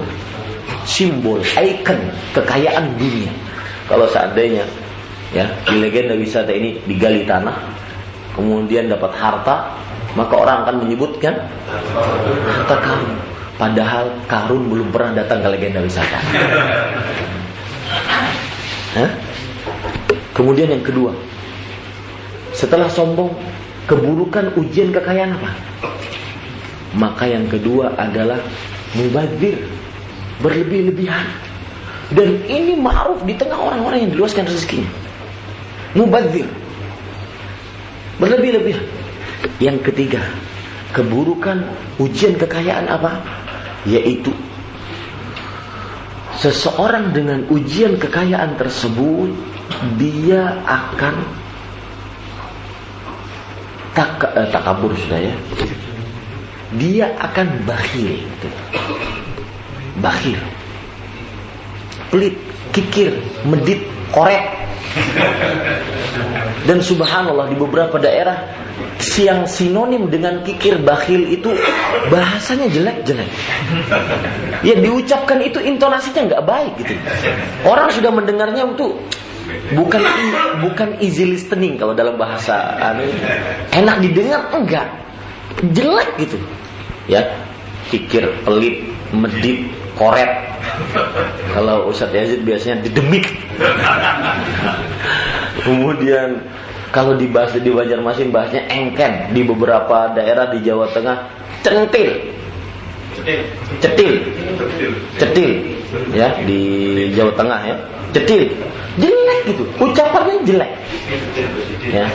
simbol, ikon kekayaan dunia. Kalau seandainya ya di legenda wisata ini digali tanah, kemudian dapat harta, maka orang akan menyebutkan harta karun. Padahal karun belum pernah datang ke legenda wisata. Kemudian yang kedua, setelah sombong, keburukan ujian kekayaan apa? Maka yang kedua adalah mubazir, berlebih-lebihan. Dan ini ma'ruf di tengah orang-orang yang diluaskan rezekinya. Mubazir. Berlebih-lebihan. Yang ketiga, keburukan ujian kekayaan apa? Yaitu seseorang dengan ujian kekayaan tersebut dia akan tak eh, takabur sudah ya. Dia akan bakhil. Bakhil. Pelit, kikir, medit, korek. Dan subhanallah di beberapa daerah siang sinonim dengan kikir bakhil itu bahasanya jelek-jelek. Ya diucapkan itu intonasinya nggak baik gitu. Orang sudah mendengarnya untuk bukan bukan easy listening kalau dalam bahasa anu enak didengar enggak jelek gitu ya kikir pelit medit koret. Kalau Ustadz Yazid biasanya didemik. Kemudian kalau dibahas di Banjarmasin bahasnya engken. Di beberapa daerah di Jawa Tengah centil. Cetil. Cetil. Ya di Jawa Tengah ya. Cetil. Jelek gitu. Ucapannya jelek. Ya.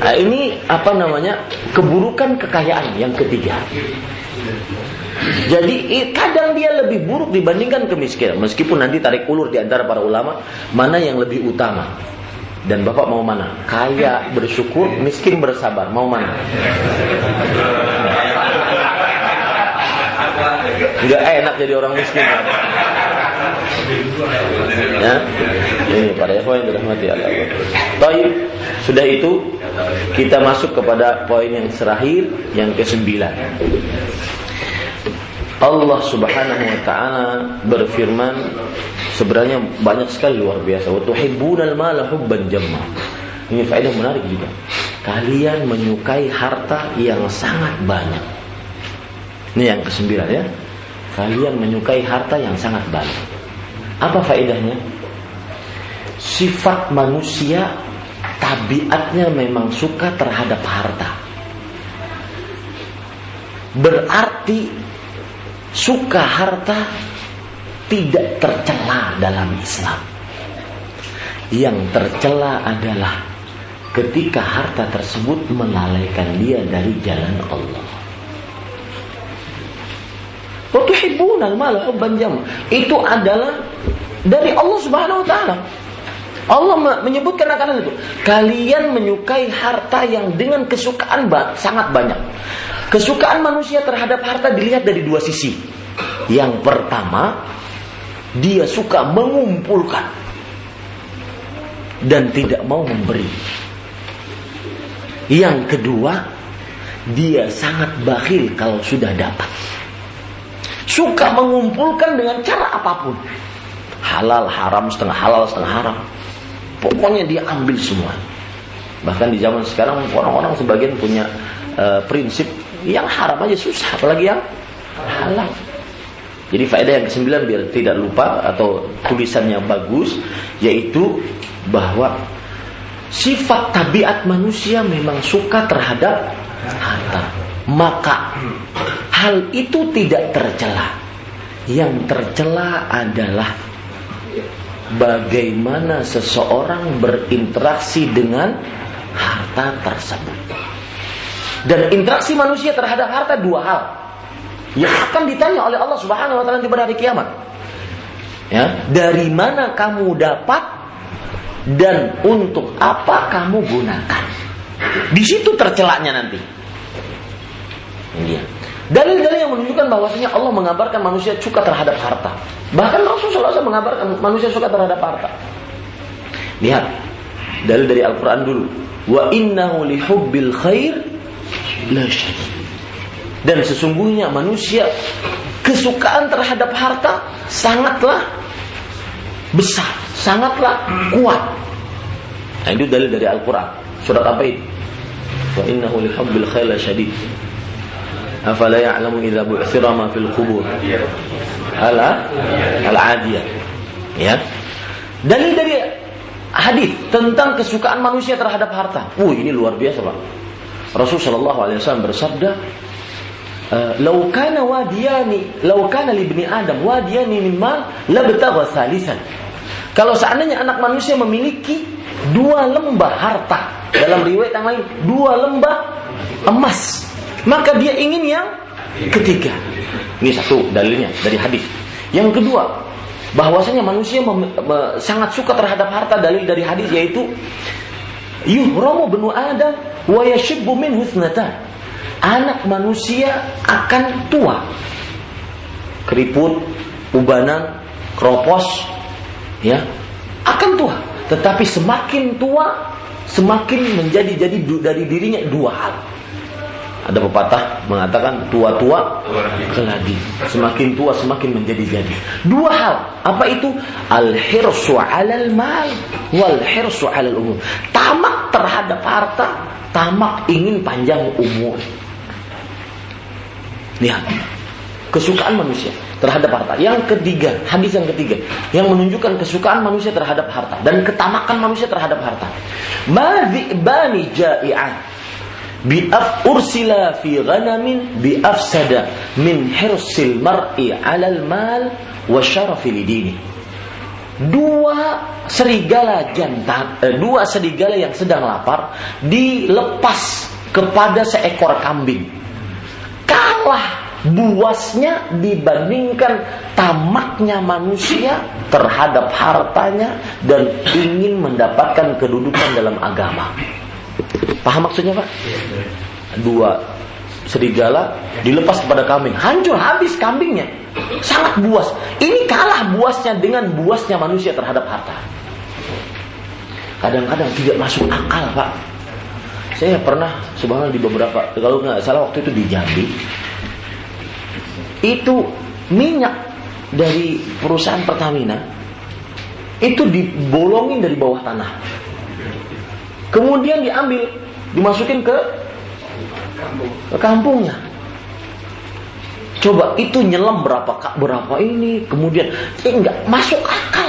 Nah, ini apa namanya? Keburukan kekayaan yang ketiga jadi kadang dia lebih buruk dibandingkan kemiskinan meskipun nanti tarik ulur di antara para ulama mana yang lebih utama dan bapak mau mana kaya bersyukur miskin bersabar mau mana nggak enak jadi orang miskin Ya. Ini para ikhwan yang dirahmati Allah. Baik, sudah itu kita masuk kepada poin yang terakhir yang kesembilan. Allah Subhanahu wa taala berfirman sebenarnya banyak sekali luar biasa. Wa tuhibbunal mala hubban jamma. Ini faedah menarik juga. Kalian menyukai harta yang sangat banyak. Ini yang kesembilan ya. Kalian menyukai harta yang sangat banyak. Apa faedahnya? Sifat manusia tabiatnya memang suka terhadap harta. Berarti suka harta tidak tercela dalam Islam. Yang tercela adalah ketika harta tersebut melalaikan dia dari jalan Allah. Watuhibbunal mala hubban. Itu adalah dari Allah Subhanahu wa taala. Allah menyebutkan akan itu. Kalian menyukai harta yang dengan kesukaan sangat banyak. Kesukaan manusia terhadap harta dilihat dari dua sisi. Yang pertama, dia suka mengumpulkan dan tidak mau memberi. Yang kedua, dia sangat bakhil kalau sudah dapat. Suka mengumpulkan dengan cara apa pun halal haram setengah halal setengah haram pokoknya dia ambil semua. Bahkan di zaman sekarang orang-orang sebagian punya uh, prinsip yang haram aja susah apalagi yang halal. Jadi faedah yang kesembilan biar tidak lupa atau tulisannya bagus yaitu bahwa sifat tabiat manusia memang suka terhadap harta. Maka hal itu tidak tercela. Yang tercela adalah bagaimana seseorang berinteraksi dengan harta tersebut. Dan interaksi manusia terhadap harta dua hal yang akan ditanya oleh Allah Subhanahu wa taala di hari kiamat. Ya, dari mana kamu dapat dan untuk apa kamu gunakan? Di situ tercelaknya nanti. Ini Dalil-dalil yang menunjukkan bahwasanya Allah mengabarkan manusia suka terhadap harta. Bahkan Rasulullah SAW mengabarkan manusia suka terhadap harta. Lihat, dalil dari Al-Quran dulu. Wa innahu lihubbil khair la Dan sesungguhnya manusia kesukaan terhadap harta sangatlah besar, sangatlah kuat. Nah, itu dalil dari Al-Quran. Surat apa itu? Wa innahu lihubbil khair la syadid afala ya'lamu idza bu'thira ma fil qubur ala al adiyah ya dalil dari hadis tentang kesukaan manusia terhadap harta. Uh, ini luar biasa, Pak. Rasul sallallahu alaihi wasallam bersabda, "Lau kana wadiyani, lau kana li ibni Adam wadiyani min mal, labtagha salisan." Kalau seandainya anak manusia memiliki dua lembah harta, dalam riwayat yang lain, dua lembah emas, maka dia ingin yang ketiga. Ini satu dalilnya dari hadis. Yang kedua, bahwasanya manusia sangat suka terhadap harta dalil dari hadis yaitu yuhramu benu Adam wa yashibbu min husnatan. Anak manusia akan tua. Keriput, ubanan, kropos, ya, akan tua. Tetapi semakin tua, semakin menjadi jadi dari dirinya dua hal. Ada pepatah mengatakan tua-tua keladi. Semakin tua semakin menjadi jadi. Dua hal. Apa itu? Al-hirsu 'alal mal wal hirsu 'alal umur. Tamak terhadap harta, tamak ingin panjang umur. Lihat. Kesukaan manusia terhadap harta. Yang ketiga, hadis yang ketiga yang menunjukkan kesukaan manusia terhadap harta dan ketamakan manusia terhadap harta. Madhibani ja'i'an bi'af ursila fi ghanamin bi'afsada min hirsil mar'i 'alal mal wa syarafi lidini. Dua serigala jantan, eh, dua serigala yang sedang lapar dilepas kepada seekor kambing. Kalah buasnya dibandingkan tamaknya manusia terhadap hartanya dan ingin mendapatkan kedudukan dalam agama. Paham maksudnya Pak? Dua serigala dilepas kepada kambing, hancur habis kambingnya. Sangat buas. Ini kalah buasnya dengan buasnya manusia terhadap harta. Kadang-kadang tidak masuk akal Pak. Saya pernah subhanallah di beberapa kalau nggak salah waktu itu di Jambi itu minyak dari perusahaan Pertamina itu dibolongin dari bawah tanah. Kemudian diambil, dimasukin ke ke kampungnya. Coba itu nyelam berapa berapa ini, kemudian eh, enggak masuk akal.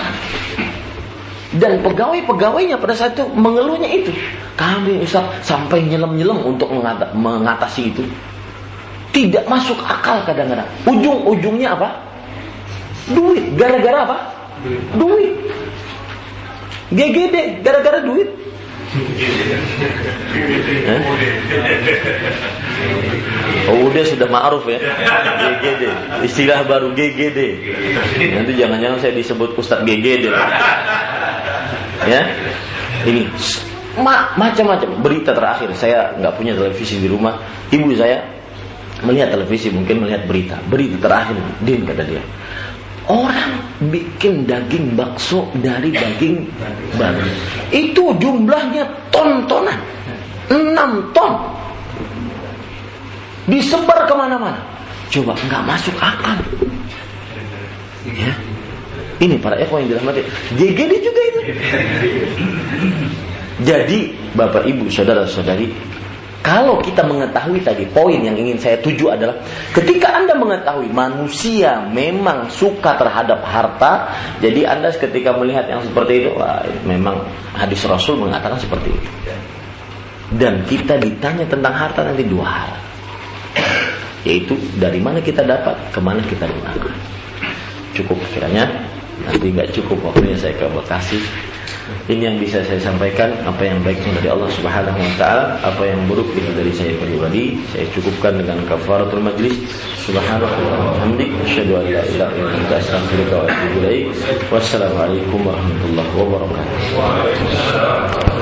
Dan pegawai-pegawainya pada saat itu mengeluhnya itu. Kami Ustaz sampai nyelam-nyelam untuk mengatasi itu. Tidak masuk akal kadang-kadang. Ujung-ujungnya apa? Duit. Gara-gara apa? Duit. GGD. Gara-gara duit. Oh udah sudah ma'ruf ya? GGD Istilah baru GGD Nanti jangan-jangan saya disebut Ustadz GGD Ya? Ini macam-macam. Berita terakhir saya nggak punya televisi di rumah. Ibu saya melihat televisi mungkin melihat berita. Berita terakhir din kata dia orang bikin daging bakso dari daging babi. Itu jumlahnya ton-tonan. 6 ton. Disebar ke mana-mana. Coba nggak masuk akal. Ya. Ini para ekor yang dirahmati. GGD juga itu jadi bapak ibu saudara saudari kalau kita mengetahui tadi poin yang ingin saya tuju adalah ketika Anda mengetahui manusia memang suka terhadap harta, jadi Anda ketika melihat yang seperti itu, wah, memang hadis Rasul mengatakan seperti itu. Dan kita ditanya tentang harta nanti dua hal. Yaitu dari mana kita dapat, ke mana kita gunakan. Cukup kiranya, nanti nggak cukup waktunya saya ke Bekasi ini yang bisa saya sampaikan apa yang baik itu dari Allah Subhanahu wa taala, apa yang buruk itu dari saya pribadi. Saya cukupkan dengan kafaratul majlis. Subhanallahi wa asyhadu an la astaghfiruka wa. Wassalamualaikum warahmatullahi wabarakatuh.